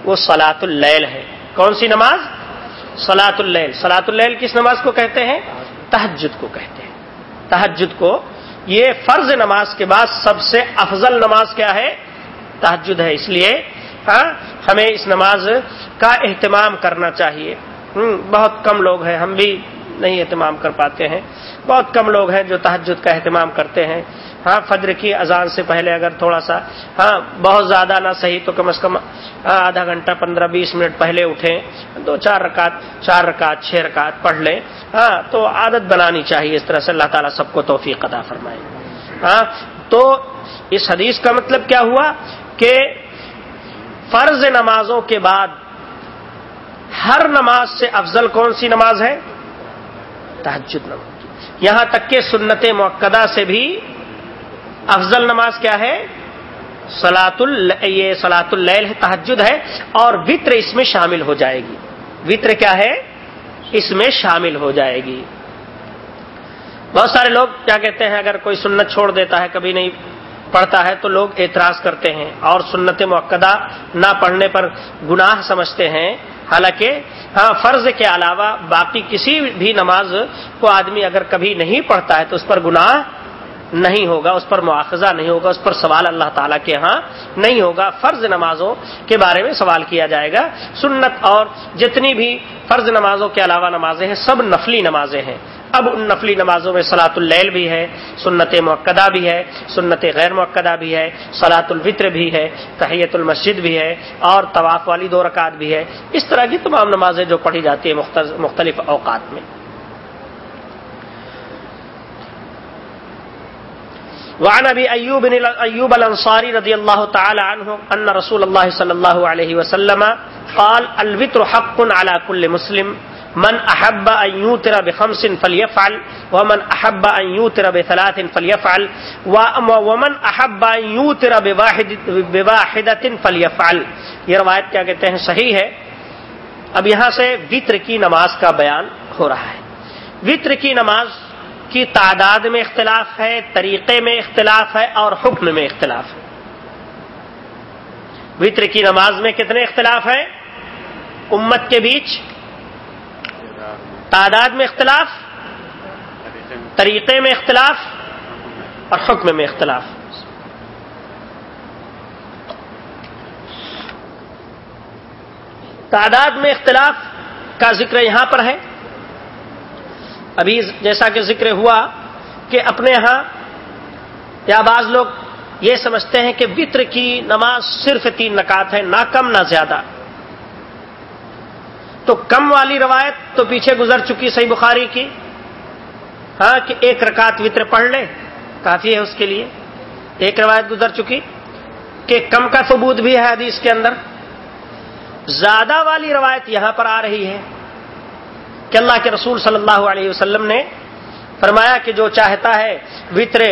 وہ سلاۃ اللیل ہے۔ کون سی نماز؟ سلاۃ اللیل سلاۃ اللیل کس نماز کو کہتے ہیں؟ تحجد کو کہتے ہیں۔ تحجد کو۔ یہ فرض نماز کے بعد سب سے افضل نماز کیا ہے؟ تحجد ہے۔ اس لیے ہاں ہمیں اس نماز کا اہتمام کرنا چاہیے۔ بہت کم لوگ ہیں۔ ہم بھی نہیں اہتمام کر پاتے ہیں۔ بہت کم لوگ ہیں جو تحجد کا اہتمام کرتے ہیں۔ ہاں فجر کی اذان سے پہلے اگر تھوڑا سا ہاں بہت زیادہ نہ صحیح تو کم از کم ہاں، آدھا گھنٹہ، پندرہ، بیس منٹ پہلے اٹھیں۔ دو، چار رکعت چار رکعت، چھ رکعت پڑھ لیں۔ ہاں تو عادت بنانی چاہیے۔ اس طرح سے اللہ تعالیٰ سب کو توفیق ادا فرمائے۔ ہاں تو اس حدیث کا مطلب کیا ہوا کہ فرض نمازوں کے بعد ہر نماز سے افضل کون سی نماز ہے؟ تحجد نماز یہاں تک کہ سنت موقع سے بھی افضل نماز کیا ہے؟ سلاۃ یہ سلاۃ اللیل ہے تحجد ہے، اور وطر اس میں شامل ہو جائے گی۔ وطر کیا ہے؟ اس میں شامل ہو جائے گی۔ بہت سارے لوگ کیا کہتے ہیں، اگر کوئی سنت چھوڑ دیتا ہے، کبھی نہیں پڑھتا ہے، تو لوگ اعتراض کرتے ہیں اور سنت موقع نہ پڑھنے پر گناہ سمجھتے ہیں۔ حالانکہ ہاں، فرض کے علاوہ باقی کسی بھی نماز کو آدمی اگر کبھی نہیں پڑھتا ہے تو اس پر گناہ نہیں ہوگا، اس پر مواخذہ نہیں ہوگا، اس پر سوال اللہ تعالیٰ کے ہاں نہیں ہوگا۔ فرض نمازوں کے بارے میں سوال کیا جائے گا۔ سنت اور جتنی بھی فرض نمازوں کے علاوہ نمازیں ہیں، سب نفلی نمازیں ہیں۔ اب ان نفلی نمازوں میں سلاۃ اللیل بھی ہے، سنت موقع بھی ہے، سنت غیر موقع بھی ہے سلاۃ الفطر بھی ہے، تحیت المسجد بھی ہے، اور طواف والی دو رکعت بھی ہے۔ اس طرح کی تمام نمازیں جو پڑھی جاتی ہیں مختلف اوقات میں۔ وعن ابي ايوب بن ايوب الانصاري رضي الله تعالى عنه ان رسول الله صلى الله عليه وسلم قال، الوتر حق على كل مسلم. من احب ان يوتر بخمس فليفعل، ومن احب ان يوتر بثلاث فليفعل ومن احب ان يوتر بواحد بواحده فليفعل. یہ روایت کیا کہتے ہیں؟ صحیح ہے. اب یہاں سے وطر کی نماز کا بیان ہو رہا ہے۔ وطر کی نماز کی تعداد میں اختلاف ہے، طریقے میں اختلاف ہے اور حکم میں اختلاف ہے۔ وطر کی نماز میں کتنے اختلاف ہیں؟ امت کے بیچ تعداد میں اختلاف، طریقے میں اختلاف اور حکم میں اختلاف۔ تعداد میں اختلاف کا ذکر یہاں پر ہے۔ ابھی جیسا کہ ذکر ہوا کہ اپنے یہاں یا بعض لوگ یہ سمجھتے ہیں کہ وطر کی نماز صرف تین نکات ہے، نہ کم نہ زیادہ۔ تو کم والی روایت تو پیچھے گزر چکی صحیح بخاری کی۔ ہاں کہ ایک رکعت وطر پڑھ لے، کافی ہے اس کے لیے۔ ایک روایت گزر چکی کہ کم کا ثبوت بھی ہے حدیث کے اندر۔ زیادہ والی روایت یہاں پر آ رہی ہے۔ کہ اللہ کے رسول صلی اللہ علیہ وسلم نے فرمایا کہ جو چاہتا ہے وطر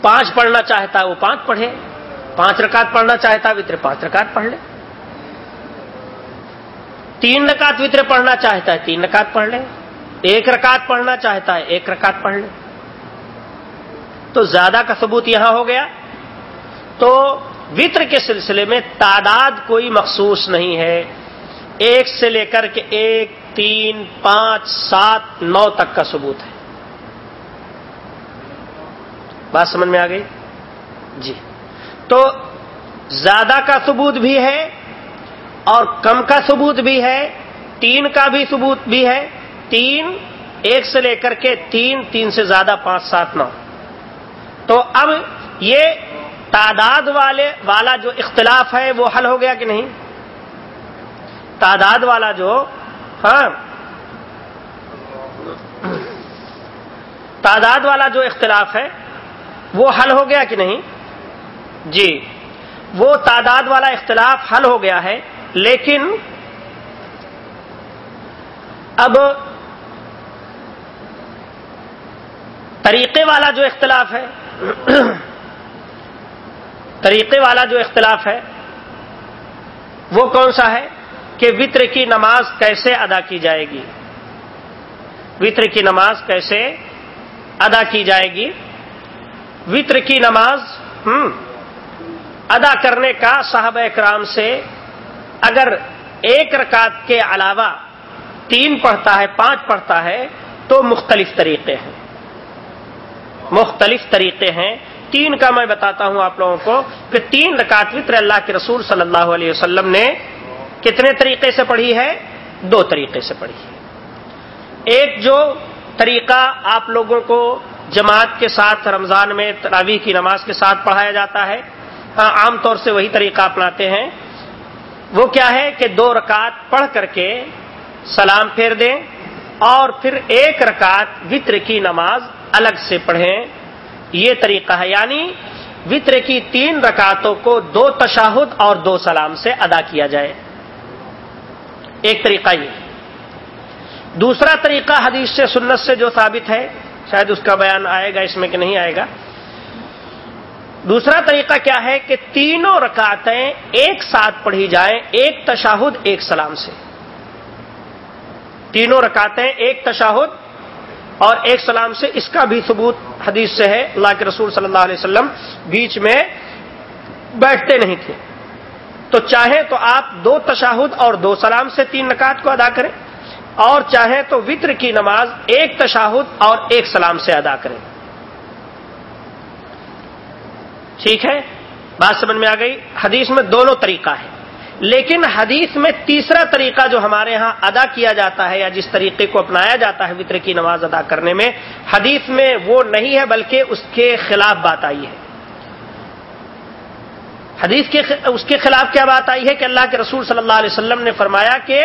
پانچ پڑھنا چاہتا ہے وہ پانچ پڑھے۔ پانچ رکعت پڑھنا چاہتا ہے وطر پانچ رکعت پڑھ لے۔ تین رکعت وطر پڑھنا چاہتا ہے تین رکعت پڑھ لے۔ ایک رکعت پڑھنا چاہتا ہے ایک رکعت پڑھ لے۔ تو زیادہ کا ثبوت یہاں ہو گیا۔ تو وطر کے سلسلے میں تعداد کوئی مخصوص نہیں ہے۔ ایک سے لے کر کے ایک، تین، پانچ، سات، نو تک کا ثبوت ہے۔ بات سمجھ میں آ گئی؟ جی۔ تو زیادہ کا ثبوت بھی ہے اور کم کا ثبوت بھی ہے، تین کا بھی ثبوت بھی ہے، تین، ایک سے لے کر کے تین تین سے زیادہ، پانچ، سات، نو۔ تو اب یہ تعداد والے، والا جو اختلاف ہے وہ حل ہو گیا کہ نہیں؟ تعداد والا جو ہاں؟ تعداد والا جو اختلاف ہے، وہ حل ہو گیا کہ نہیں؟ جی وہ تعداد والا اختلاف حل ہو گیا ہے، لیکن اب طریقے والا جو اختلاف ہے، طریقے والا جو اختلاف ہے، وہ کون سا ہے؟ کہ وطر کی نماز کیسے ادا کی جائے گی؟ وطر کی نماز کیسے ادا کی جائے گی؟ وطر کی نماز، ہم، ادا کرنے کا صاحب اکرام سے اگر ایک رکعت کے علاوہ تین پڑھتا ہے، پانچ پڑھتا ہے، تو مختلف طریقے ہیں۔ مختلف طریقے ہیں۔ تین کا میں بتاتا ہوں آپ لوگوں کو۔ کہ تین رکعت وطر اللہ کے رسول صلی اللہ علیہ وسلم نے کتنے طریقے سے پڑھی ہے؟ دو طریقے سے پڑھی ہے۔ ایک جو طریقہ آپ لوگوں کو جماعت کے ساتھ رمضان میں تراویح کی نماز کے ساتھ پڑھایا جاتا ہے ہاں عام طور سے وہی طریقہ اپناتے ہیں۔ وہ کیا ہے کہ دو رکعت پڑھ کر کے سلام پھیر دیں اور پھر ایک رکعت وطر کی نماز الگ سے پڑھیں۔ یہ طریقہ ہے۔ یعنی وطر کی تین رکعتوں کو دو تشاہد اور دو سلام سے ادا کیا جائے۔ ایک طریقہ یہ۔ دوسرا طریقہ حدیث سے سنت سے جو ثابت ہے، شاید اس کا بیان آئے گا، اس میں کہ نہیں آئے گا۔ دوسرا طریقہ کیا ہے کہ تینوں رکعتیں ایک ساتھ پڑھی جائیں، ایک تشاہد، ایک سلام سے۔ تینوں رکعتیں ایک تشاہد اور ایک سلام سے۔ اس کا بھی ثبوت حدیث سے ہے، اللہ کے رسول صلی اللہ علیہ وسلم بیچ میں بیٹھتے نہیں تھے۔ تو چاہیں تو آپ دو تشاہد اور دو سلام سے تین نکات کو ادا کریں اور چاہیں تو وطر کی نماز ایک تشاہد اور ایک سلام سے ادا کریں۔ ٹھیک ہے؟ بات سمجھ میں آ گئی؟ حدیث میں دونوں طریقہ ہے لیکن حدیث میں تیسرا طریقہ جو ہمارے ہاں ادا کیا جاتا ہے یا جس طریقے کو اپنایا جاتا ہے وطر کی نماز ادا کرنے میں، حدیث میں وہ نہیں ہے بلکہ اس کے خلاف بات آئی ہے۔ حدیث کے اس کے خلاف کیا بات آئی ہے کہ اللہ کے رسول صلی اللہ علیہ وسلم نے فرمایا کہ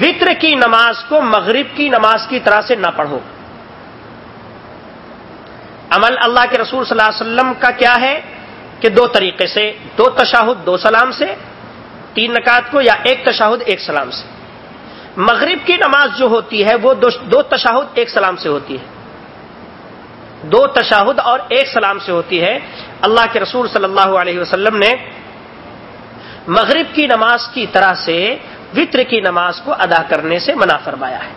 وطر کی نماز کو مغرب کی نماز کی طرح سے نہ پڑھو۔ عمل اللہ کے رسول صلی اللہ علیہ وسلم کا کیا ہے کہ دو طریقے سے، دو تشاہد، دو سلام سے، تین نکات کو یا ایک تشاہد، ایک سلام سے۔ مغرب کی نماز جو ہوتی ہے وہ دو تشاہد، ایک سلام سے ہوتی ہے۔ دو تشاہد اور ایک سلام سے ہوتی ہے۔ اللہ کے رسول صلی اللہ علیہ وسلم نے مغرب کی نماز کی طرح سے وطر کی نماز کو ادا کرنے سے منع فرمایا ہے۔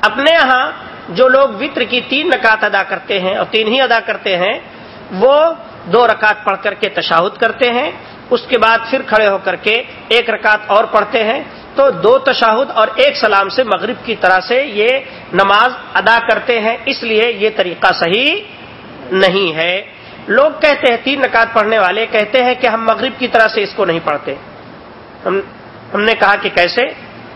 اپنے یہاں جو لوگ وطر کی تین رکعت ادا کرتے ہیں اور تین ہی ادا کرتے ہیں، وہ دو رکعت پڑھ کر کے تشاہد کرتے ہیں، اس کے بعد پھر کھڑے ہو کر کے ایک رکعت اور پڑھتے ہیں۔ تو دو تشاہد اور ایک سلام سے مغرب کی طرح سے یہ نماز ادا کرتے ہیں، اس لیے یہ طریقہ صحیح نہیں ہے۔ لوگ کہتے ہیں، تین نکات پڑھنے والے کہتے ہیں کہ ہم مغرب کی طرح سے اس کو نہیں پڑھتے۔ ہم ہم نے کہا کہ کیسے؟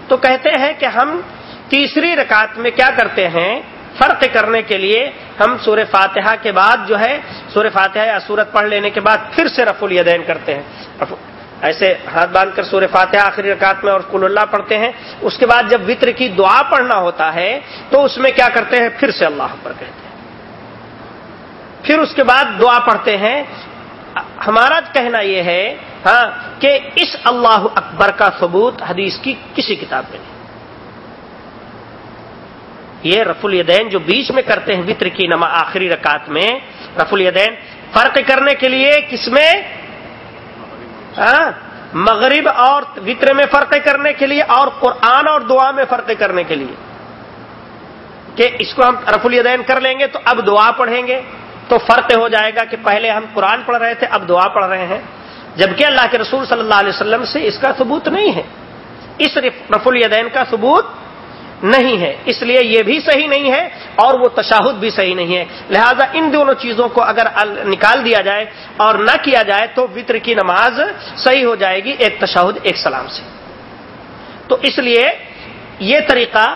تو کہتے ہیں کہ ہم تیسری رکعت میں کیا کرتے ہیں؟ فرق کرنے کے لیے ہم سورہ فاتحہ کے بعد جو ہے، سورہ فاتحہ یا سورت پڑھ لینے کے بعد پھر سے رف الیدین کرتے ہیں۔ ایسے ہاتھ باندھ کر سورہ فاتحہ آخری رکعت میں اور کل اللہ پڑھتے ہیں، اس کے بعد جب وطر کی دعا پڑھنا ہوتا ہے، تو اس میں کیا کرتے ہیں؟ پھر سے اللہ پر کہتے ہیں۔ پھر اس کے بعد دعا پڑھتے ہیں۔ ہمارا کہنا یہ ہے ہاں کہ اس اللہ اکبر کا ثبوت حدیث کی کسی کتاب میں نہیں۔ یہ رف الیدین جو بیچ میں کرتے ہیں وطر کی نما آخری رکعت میں رف الیدین، فرق کرنے کے لیے کس میں؟ ہاں؟ مغرب اور وطر میں فرق کرنے کے لیے اور قرآن اور دعا میں فرق کرنے کے لیے۔ کہ اس کو ہم رف الدین کر لیں گے تو اب دعا پڑھیں گے۔ تو فرق ہو جائے گا کہ پہلے ہم قرآن پڑھ رہے تھے، اب دعا پڑھ رہے ہیں۔ جبکہ اللہ کے رسول صلی اللہ علیہ وسلم سے اس کا ثبوت نہیں ہے۔ اس رف الدین کا ثبوت نہیں ہے۔ اس لیے یہ بھی صحیح نہیں ہے اور وہ تشاہد بھی صحیح نہیں ہے۔ لہذا ان دونوں چیزوں کو اگر نکال دیا جائے اور نہ کیا جائے تو وطر کی نماز صحیح ہو جائے گی ایک تشاہد، ایک سلام سے۔ تو اس لیے یہ طریقہ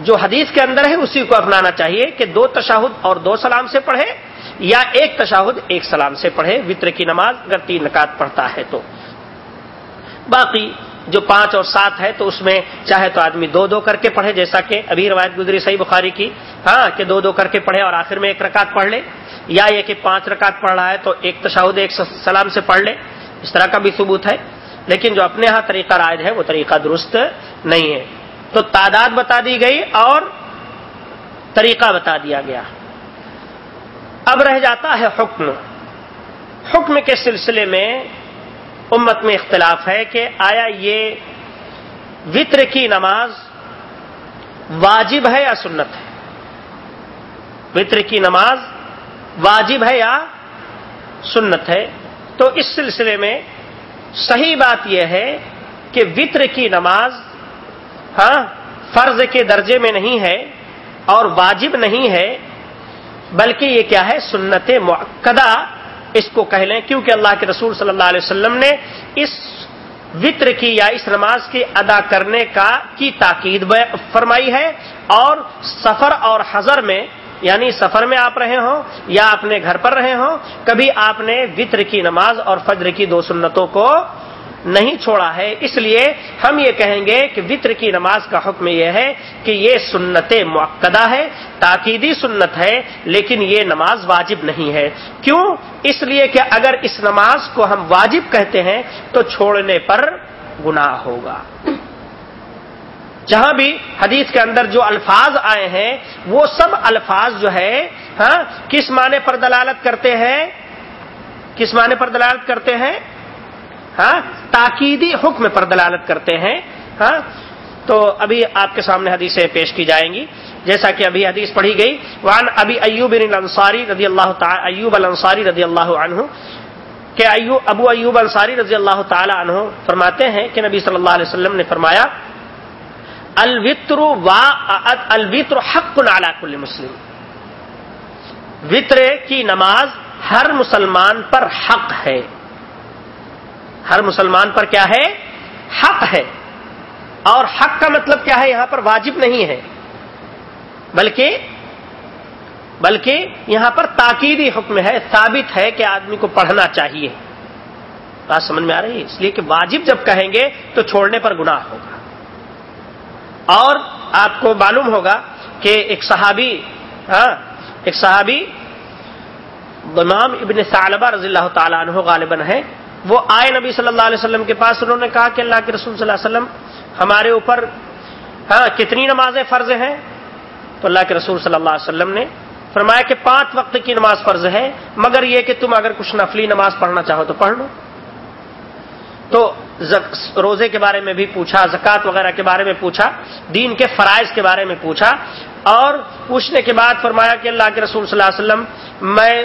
جو حدیث کے اندر ہے، اسی کو اپنانا چاہیے کہ دو تشاہد اور دو سلام سے پڑھے یا ایک تشاہد، ایک سلام سے پڑھے۔ وطر کی نماز اگر تین نکات پڑھتا ہے تو۔ باقی جو پانچ اور سات ہے تو اس میں چاہے تو آدمی دو دو کر کے پڑھے، جیسا کہ ابھی روایت گزری صحیح بخاری کی۔ ہاں کہ دو دو کر کے پڑھے اور آخر میں ایک رکعت پڑھ لے، یا یہ کہ پانچ رکعت پڑھ رہا ہے تو ایک تشاہد ایک سلام سے پڑھ لے۔ اس طرح کا بھی ثبوت ہے، لیکن جو اپنے ہاں طریقہ رائج ہے، وہ طریقہ درست نہیں ہے۔ تو تعداد بتا دی گئی اور طریقہ بتا دیا گیا۔ اب رہ جاتا ہے حکم۔ حکم کے سلسلے میں امت میں اختلاف ہے کہ آیا یہ وطر کی نماز واجب ہے یا سنت ہے؟ وطر کی نماز واجب ہے یا سنت ہے؟ تو اس سلسلے میں صحیح بات یہ ہے کہ وطر کی نماز ہاں فرض کے درجے میں نہیں ہے اور واجب نہیں ہے، بلکہ یہ کیا ہے؟ سنت معقدہ اس کو کہہ لیں کیونکہ اللہ کے رسول صلی اللہ علیہ وسلم نے اس وطر کی یا اس نماز کی ادا کرنے کا کی تاکید فرمائی ہے اور سفر اور حضر میں یعنی سفر میں آپ رہے ہوں یا اپنے گھر پر رہے ہوں، کبھی آپ نے وطر کی نماز اور فجر کی دو سنتوں کو نہیں چھوڑا ہے۔ اس لیے ہم یہ کہیں گے کہ وطر کی نماز کا حکم یہ ہے کہ یہ سنت معقدہ ہے، تاکیدی سنت ہے، لیکن یہ نماز واجب نہیں ہے۔ کیوں؟ اس لیے کہ اگر اس نماز کو ہم واجب کہتے ہیں تو چھوڑنے پر گناہ ہوگا۔ جہاں بھی حدیث کے اندر جو الفاظ آئے ہیں، وہ سب الفاظ جو ہے ہاں کس معنی پر دلالت کرتے ہیں؟ کس معنی پر دلالت کرتے ہیں؟ ہاں؟ تاکیدی حکم پر دلالت کرتے ہیں ہاں؟ تو ابھی آپ کے سامنے حدیثیں پیش کی جائیں گی۔ جیسا کہ ابھی حدیث پڑھی گئی وان ابھی ایوب انصاری رضی اللہ تعالی، ایوب الانصاری رضی اللہ عنہ، کہ ابو ایوب انصاری رضی اللہ تعالی عنہ فرماتے ہیں کہ نبی صلی اللہ علیہ وسلم نے فرمایا الوطر وا الوطر حق علی کل مسلم۔ وطر کی نماز ہر مسلمان پر حق ہے۔ ہر مسلمان پر کیا ہے؟ حق ہے۔ اور حق کا مطلب کیا ہے؟ یہاں پر واجب نہیں ہے۔ بلکہ بلکہ یہاں پر تاکیدی حکم ہے، ثابت ہے کہ آدمی کو پڑھنا چاہیے۔ بات سمجھ میں آ رہی ہے؟ اس لیے کہ واجب جب کہیں گے تو چھوڑنے پر گناہ ہوگا۔ اور آپ کو معلوم ہوگا کہ ایک صحابی ہاں ایک صحابی، امام ابن صالبہ رضی اللہ تعالیٰ عنہ غالباً ہے۔ وہ آئے نبی صلی اللہ علیہ وسلم کے پاس، انہوں نے کہا کہ اللہ کے رسول صلی اللہ علیہ وسلم ہمارے اوپر ہاں کتنی نمازیں فرض ہیں؟ تو اللہ کے رسول صلی اللہ علیہ وسلم نے فرمایا کہ پانچ وقت کی نماز فرض ہے، مگر یہ کہ تم اگر کچھ نفلی نماز پڑھنا چاہو تو پڑھ لو۔ تو روزے کے بارے میں بھی پوچھا، زکوٰۃ وغیرہ کے بارے میں پوچھا، دین کے فرائض کے بارے میں پوچھا اور پوچھنے کے بعد فرمایا کہ اللہ کے رسول صلی اللہ علیہ وسلم، میں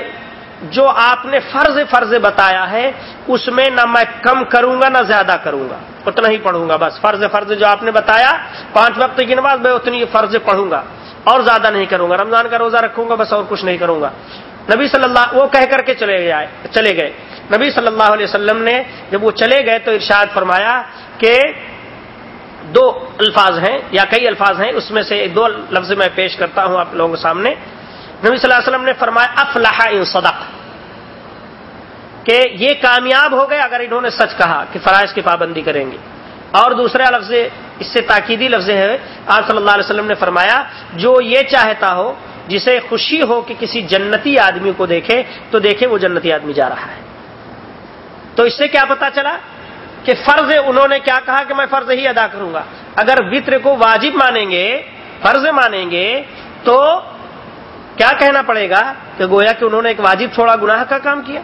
جو آپ نے فرض فرض بتایا ہے، اس میں نہ میں کم کروں گا، نہ زیادہ کروں گا۔ اتنا ہی پڑھوں گا، بس۔ فرض فرض جو آپ نے بتایا، پانچ وقت کی نماز میں اتنی فرض پڑھوں گا۔ اور زیادہ نہیں کروں گا۔ رمضان کا روزہ رکھوں گا، بس اور کچھ نہیں کروں گا۔ نبی صلی اللہ، وہ کہہ کر کے چلے گئے چلے گئے۔ نبی صلی اللہ علیہ وسلم نے جب وہ چلے گئے تو ارشاد فرمایا کہ دو الفاظ ہیں، یا کئی الفاظ ہیں، اس میں سے دو لفظ میں پیش کرتا ہوں آپ لوگوں کے سامنے۔ نبی صلی اللہ علیہ وسلم نے فرمایا افلاح ان صدق. کہ یہ کامیاب ہو گئے اگر انہوں نے سچ کہا کہ فرائض کی پابندی کریں گے۔ اور دوسرا لفظ اس سے تاکیدی لفظ ہے آپ صلی اللہ علیہ وسلم نے فرمایا، جو یہ چاہتا ہو، جسے خوشی ہو کہ کسی جنتی آدمی کو دیکھے، تو دیکھے وہ جنتی آدمی جا رہا ہے۔ تو اس سے کیا پتا چلا کہ فرض انہوں نے کیا کہا کہ میں فرض ہی ادا کروں گا۔ اگر وطر کو واجب مانیں گے، فرض مانیں گے، تو کیا کہنا پڑے گا کہ گویا کہ انہوں نے ایک واجب چھوڑا، گناہ کا کام کیا؟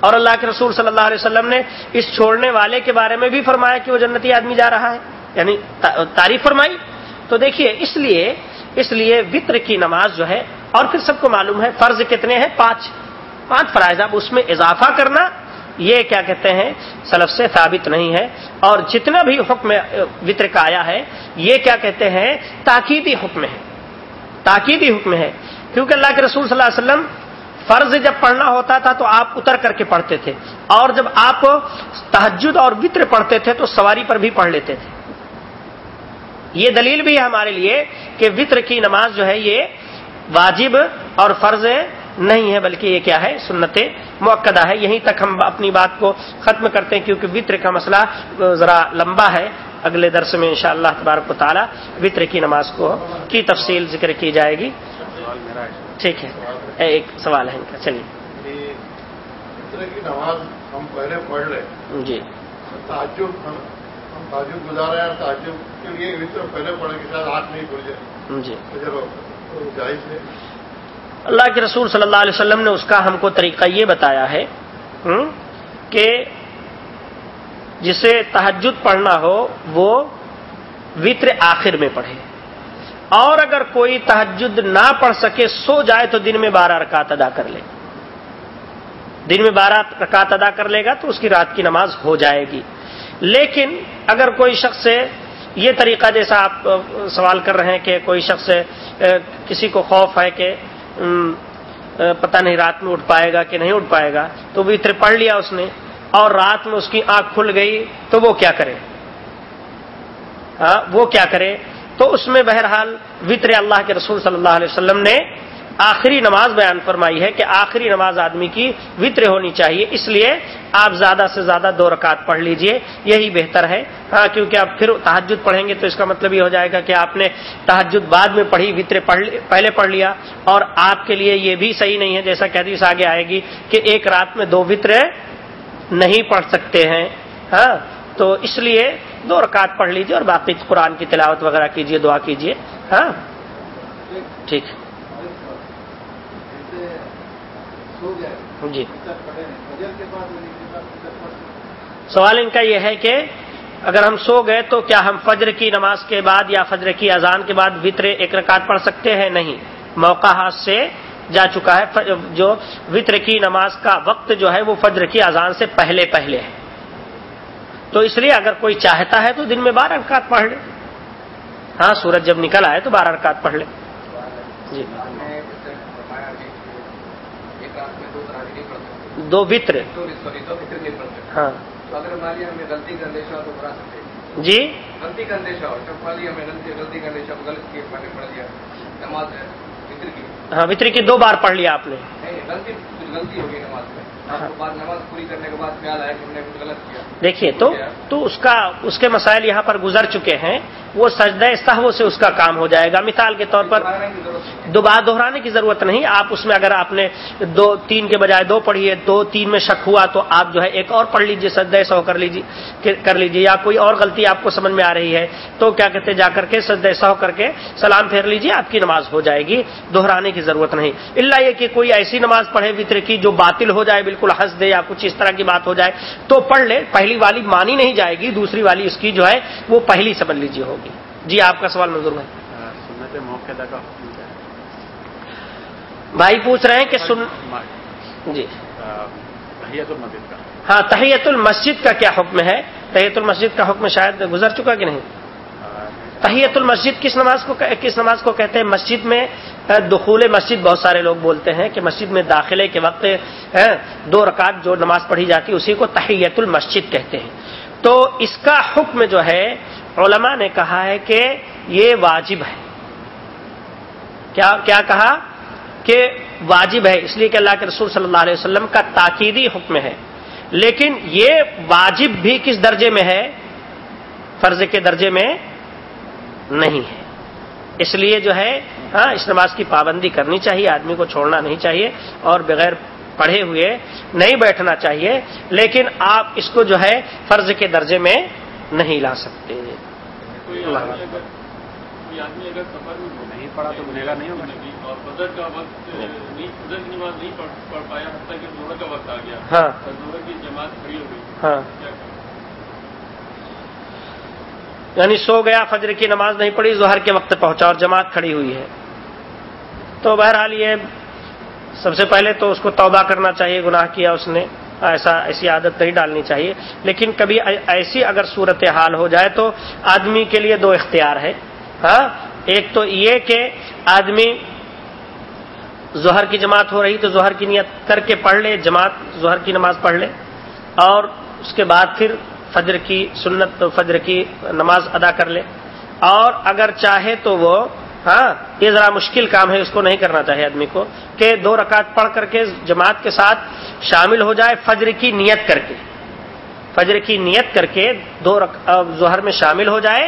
اور اللہ کے رسول صلی اللہ علیہ وسلم نے اس چھوڑنے والے کے بارے میں بھی فرمایا کہ وہ جنتی آدمی جا رہا ہے۔ یعنی تعریف فرمائی۔ تو دیکھیے، اس لیے اس لیے وطر کی نماز جو ہے، اور پھر سب کو معلوم ہے فرض کتنے ہیں؟ پانچ۔ پانچ فرائض، اب اس میں اضافہ کرنا، یہ کیا کہتے ہیں؟ سلف سے ثابت نہیں ہے۔ اور جتنا بھی حکم، وطر کا آیا ہے، یہ کیا کہتے ہیں؟ تاکیدی حکم ہے۔ تاکیدی حکم ہے۔ کیونکہ اللہ کے رسول صلی اللہ علیہ وسلم فرض جب پڑھنا ہوتا تھا تو آپ اتر کر کے پڑھتے تھے اور جب آپ تحجد اور وطر پڑھتے تھے تو سواری پر بھی پڑھ لیتے تھے۔ یہ دلیل بھی ہے ہمارے لیے کہ وطر کی نماز جو ہے یہ واجب اور فرض نہیں ہے، بلکہ یہ کیا ہے سنت موقع ہے۔ یہیں تک ہم اپنی بات کو ختم کرتے ہیں کیونکہ وطر کا مسئلہ ذرا لمبا ہے۔ اگلے درس میں انشاءاللہ تبارک و تعالی وطر کی نماز کو کی تفصیل ذکر کی جائے گی۔ ٹھیک ہے۔ ایک سوال ہے ان کا۔ چلیے۔ نماز ہم پہلے پڑھ لیں۔ جی۔ تعجب ہم تعجب گزارے ہیں تعجب کے لیے پہلے پڑھے کہ شاید ہاتھ نہیں کھل جائے۔ جی۔ جائز ہے۔ اللہ کے رسول صلی اللہ علیہ وسلم نے اس کا ہم کو طریقہ یہ بتایا ہے کہ جسے تحجد پڑھنا ہو وہ وطر آخر میں پڑھے۔ اور اگر کوئی تحجد نہ پڑھ سکے، سو جائے تو دن میں بارہ رکعت ادا کر لے۔ دن میں بارہ رکعت ادا کر لے گا تو اس کی رات کی نماز ہو جائے گی۔ لیکن اگر کوئی شخص یہ طریقہ جیسا آپ سوال کر رہے ہیں کہ کوئی شخص کسی کو خوف ہے کہ پتہ نہیں رات میں اٹھ پائے گا کہ نہیں اٹھ پائے گا، تو وہ اتر پڑھ لیا اس نے اور رات میں اس کی آنکھ کھل گئی تو وہ کیا کرے؟ ہاں وہ کیا کرے؟ تو اس میں بہرحال وطر اللہ کے رسول صلی اللہ علیہ وسلم نے آخری نماز بیان فرمائی ہے کہ آخری نماز آدمی کی وطر ہونی چاہیے، اس لیے آپ زیادہ سے زیادہ دو رکعت پڑھ لیجیے، یہی بہتر ہے۔ ہاں کیونکہ آپ پھر تحجد پڑھیں گے تو اس کا مطلب یہ ہو جائے گا کہ آپ نے تحجد بعد میں پڑھی، وطر پہلے پڑھ لیا، اور آپ کے لیے یہ بھی صحیح نہیں ہے۔ جیسا کہ حدیث آگے آئے گی کہ ایک رات میں دو وطر نہیں پڑھ سکتے ہیں۔ ہاں تو اس لیے دو رکعت پڑھ لیجیے اور باقی قرآن کی تلاوت وغیرہ کیجیے، دعا کیجیے۔ ہاں؟ ٹھیک۔ جی۔ سوال ان کا یہ ہے کہ اگر ہم سو گئے تو کیا ہم فجر کی نماز کے بعد یا فجر کی اذان کے بعد وطر ایک رکعت پڑھ سکتے ہیں؟ نہیں۔ موقع ہاتھ سے جا چکا ہے، جو وطر کی نماز کا وقت جو ہے وہ فجر کی اذان سے پہلے پہلے ہے۔ تو اس لیے اگر کوئی چاہتا ہے تو دن میں بارہ رکعت پڑھ لے۔ ہاں سورج جب نکل آئے تو بارہ رکعت پڑھ لے۔ جی۔ دو وطر ہاں۔ جی؟ ہاں وطر کی دو بار پڑھ لیا آپ نے۔ دیکھیے تو تو اس کا اس کے مسائل یہاں پر گزر چکے ہیں۔ وہ سجدہ صحو سے اس کا کام ہو جائے گا۔ مثال کے طور پر دوبارہ دہرانے کی ضرورت نہیں۔ آپ اس میں اگر آپ نے دو تین کے بجائے دو پڑھی ہے دو تین میں شک ہوا تو آپ جو ہے ایک اور پڑھ لیجیے سجدہ سہو کر لیجیے کر لیجیے یا کوئی اور غلطی آپ کو سمجھ میں آ رہی ہے تو کیا کہتے جا کر کے سجدہ سہو کر کے سلام پھیر لیجیے آپ کی نماز ہو جائے گی۔ دہرانے کی ضرورت نہیں۔ اللہ یہ کہ کوئی ایسی نماز پڑھے وطر کی جو باطل ہو جائے بالکل ہنس دے یا کچھ اس طرح کی بات ہو جائے تو پڑھ لے پہلی والی مانی نہیں جائے گی دوسری والی اس کی جو ہے وہ پہلی سمجھ لیجیے ہوگی۔ جی آپ کا سوال منظور ہے۔ بھائی پوچھ رہے ہیں کہ سن جی۔ ہاں تحیت المسجد کا کیا حکم ہے؟ تحیت المسجد کا حکم شاید گزر چکا کہ نہیں؟ تحیت المسجد کس نماز کو کس نماز کو کہتے ہیں؟ مسجد میں دخول مسجد بہت سارے لوگ بولتے ہیں کہ مسجد میں داخلے کے وقت دو رکعت جو نماز پڑھی جاتی ہے، اسی کو تحیت المسجد کہتے ہیں۔ تو اس کا حکم جو ہے، علماء نے کہا ہے کہ یہ واجب ہے۔ کیا کیا کہا؟ کہ واجب ہے، اس لیے کہ اللہ کے رسول صلی اللہ علیہ وسلم کا تاکیدی حکم ہے۔ لیکن یہ واجب بھی کس درجے میں ہے؟ فرض کے درجے میں نہیں ہے۔ اس لیے جو ہے ہاں اس نماز کی پابندی کرنی چاہیے آدمی کو چھوڑنا نہیں چاہیے اور بغیر پڑھے ہوئے نہیں بیٹھنا چاہیے لیکن آپ اس کو جو ہے فرض کے درجے میں نہیں لا سکتے۔ نہیں پڑھا تو کی نماز نہیں پڑھ پایا حتیٰ کہ زہر کا وقت آ گیا ہاں زہر کی جماعت کھڑی ہو گئی ہاں کیا کریں؟ یعنی سو گیا، فجر کی نماز نہیں پڑھی، ظہر کے وقت پہنچا اور جماعت کھڑی ہوئی ہے۔ تو بہرحال یہ سب سے پہلے تو اس کو توبہ کرنا چاہیے، گناہ کیا اس نے۔ ایسا، ایسی عادت نہیں ڈالنی چاہیے۔ لیکن کبھی ایسی اگر صورت حال ہو جائے تو آدمی کے لیے دو اختیار ہے۔ ہاں ایک تو یہ کہ آدمی ظہر کی جماعت ہو رہی تو ظہر کی نیت کر کے پڑھ لے، جماعت ظہر کی نماز پڑھ لے اور اس کے بعد پھر فجر کی سنت، فجر کی نماز ادا کر لے۔ اور اگر چاہے تو وہ ہاں یہ ذرا مشکل کام ہے، اس کو نہیں کرنا چاہیے آدمی کو، کہ دو رکعت پڑھ کر کے جماعت کے ساتھ شامل ہو جائے، فجر کی نیت کر کے۔ فجر کی نیت کر کے دو ظہر میں شامل ہو جائے،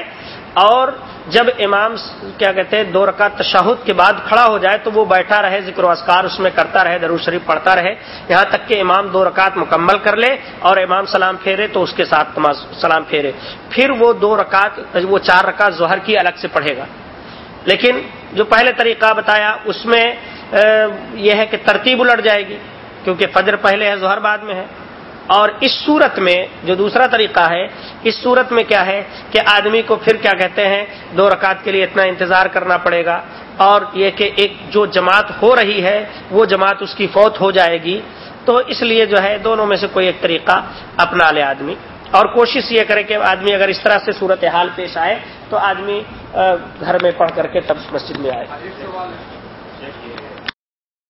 اور جب امام کیا کہتے ہیں، دو رکعت تشہد کے بعد کھڑا ہو جائے تو وہ بیٹھا رہے، ذکر و اسکار اس میں کرتا رہے درو شریف پڑھتا رہے۔ یہاں تک کہ امام دو رکعت مکمل کر لے اور امام سلام پھیرے تو اس کے ساتھ سلام پھیرے۔ پھر وہ دو رکعت، وہ چار رکعت ظہر کی الگ سے پڑھے گا۔ لیکن جو پہلے طریقہ بتایا، اس میں یہ ہے کہ ترتیب الٹ جائے گی، کیونکہ فجر پہلے ہے، ظہر بعد میں ہے۔ اور اس صورت میں جو دوسرا طریقہ ہے، اس صورت میں کیا ہے کہ آدمی کو پھر کیا کہتے ہیں، دو رکعت کے لیے اتنا انتظار کرنا پڑے گا اور یہ کہ ایک جو جماعت ہو رہی ہے، وہ جماعت اس کی فوت ہو جائے گی۔ تو اس لیے جو ہے، دونوں میں سے کوئی ایک طریقہ اپنا لے آدمی۔ اور کوشش یہ کرے کہ آدمی اگر اس طرح سے صورت حال پیش آئے، تو آدمی گھر میں پڑھ کر کے تب مسجد میں آئے۔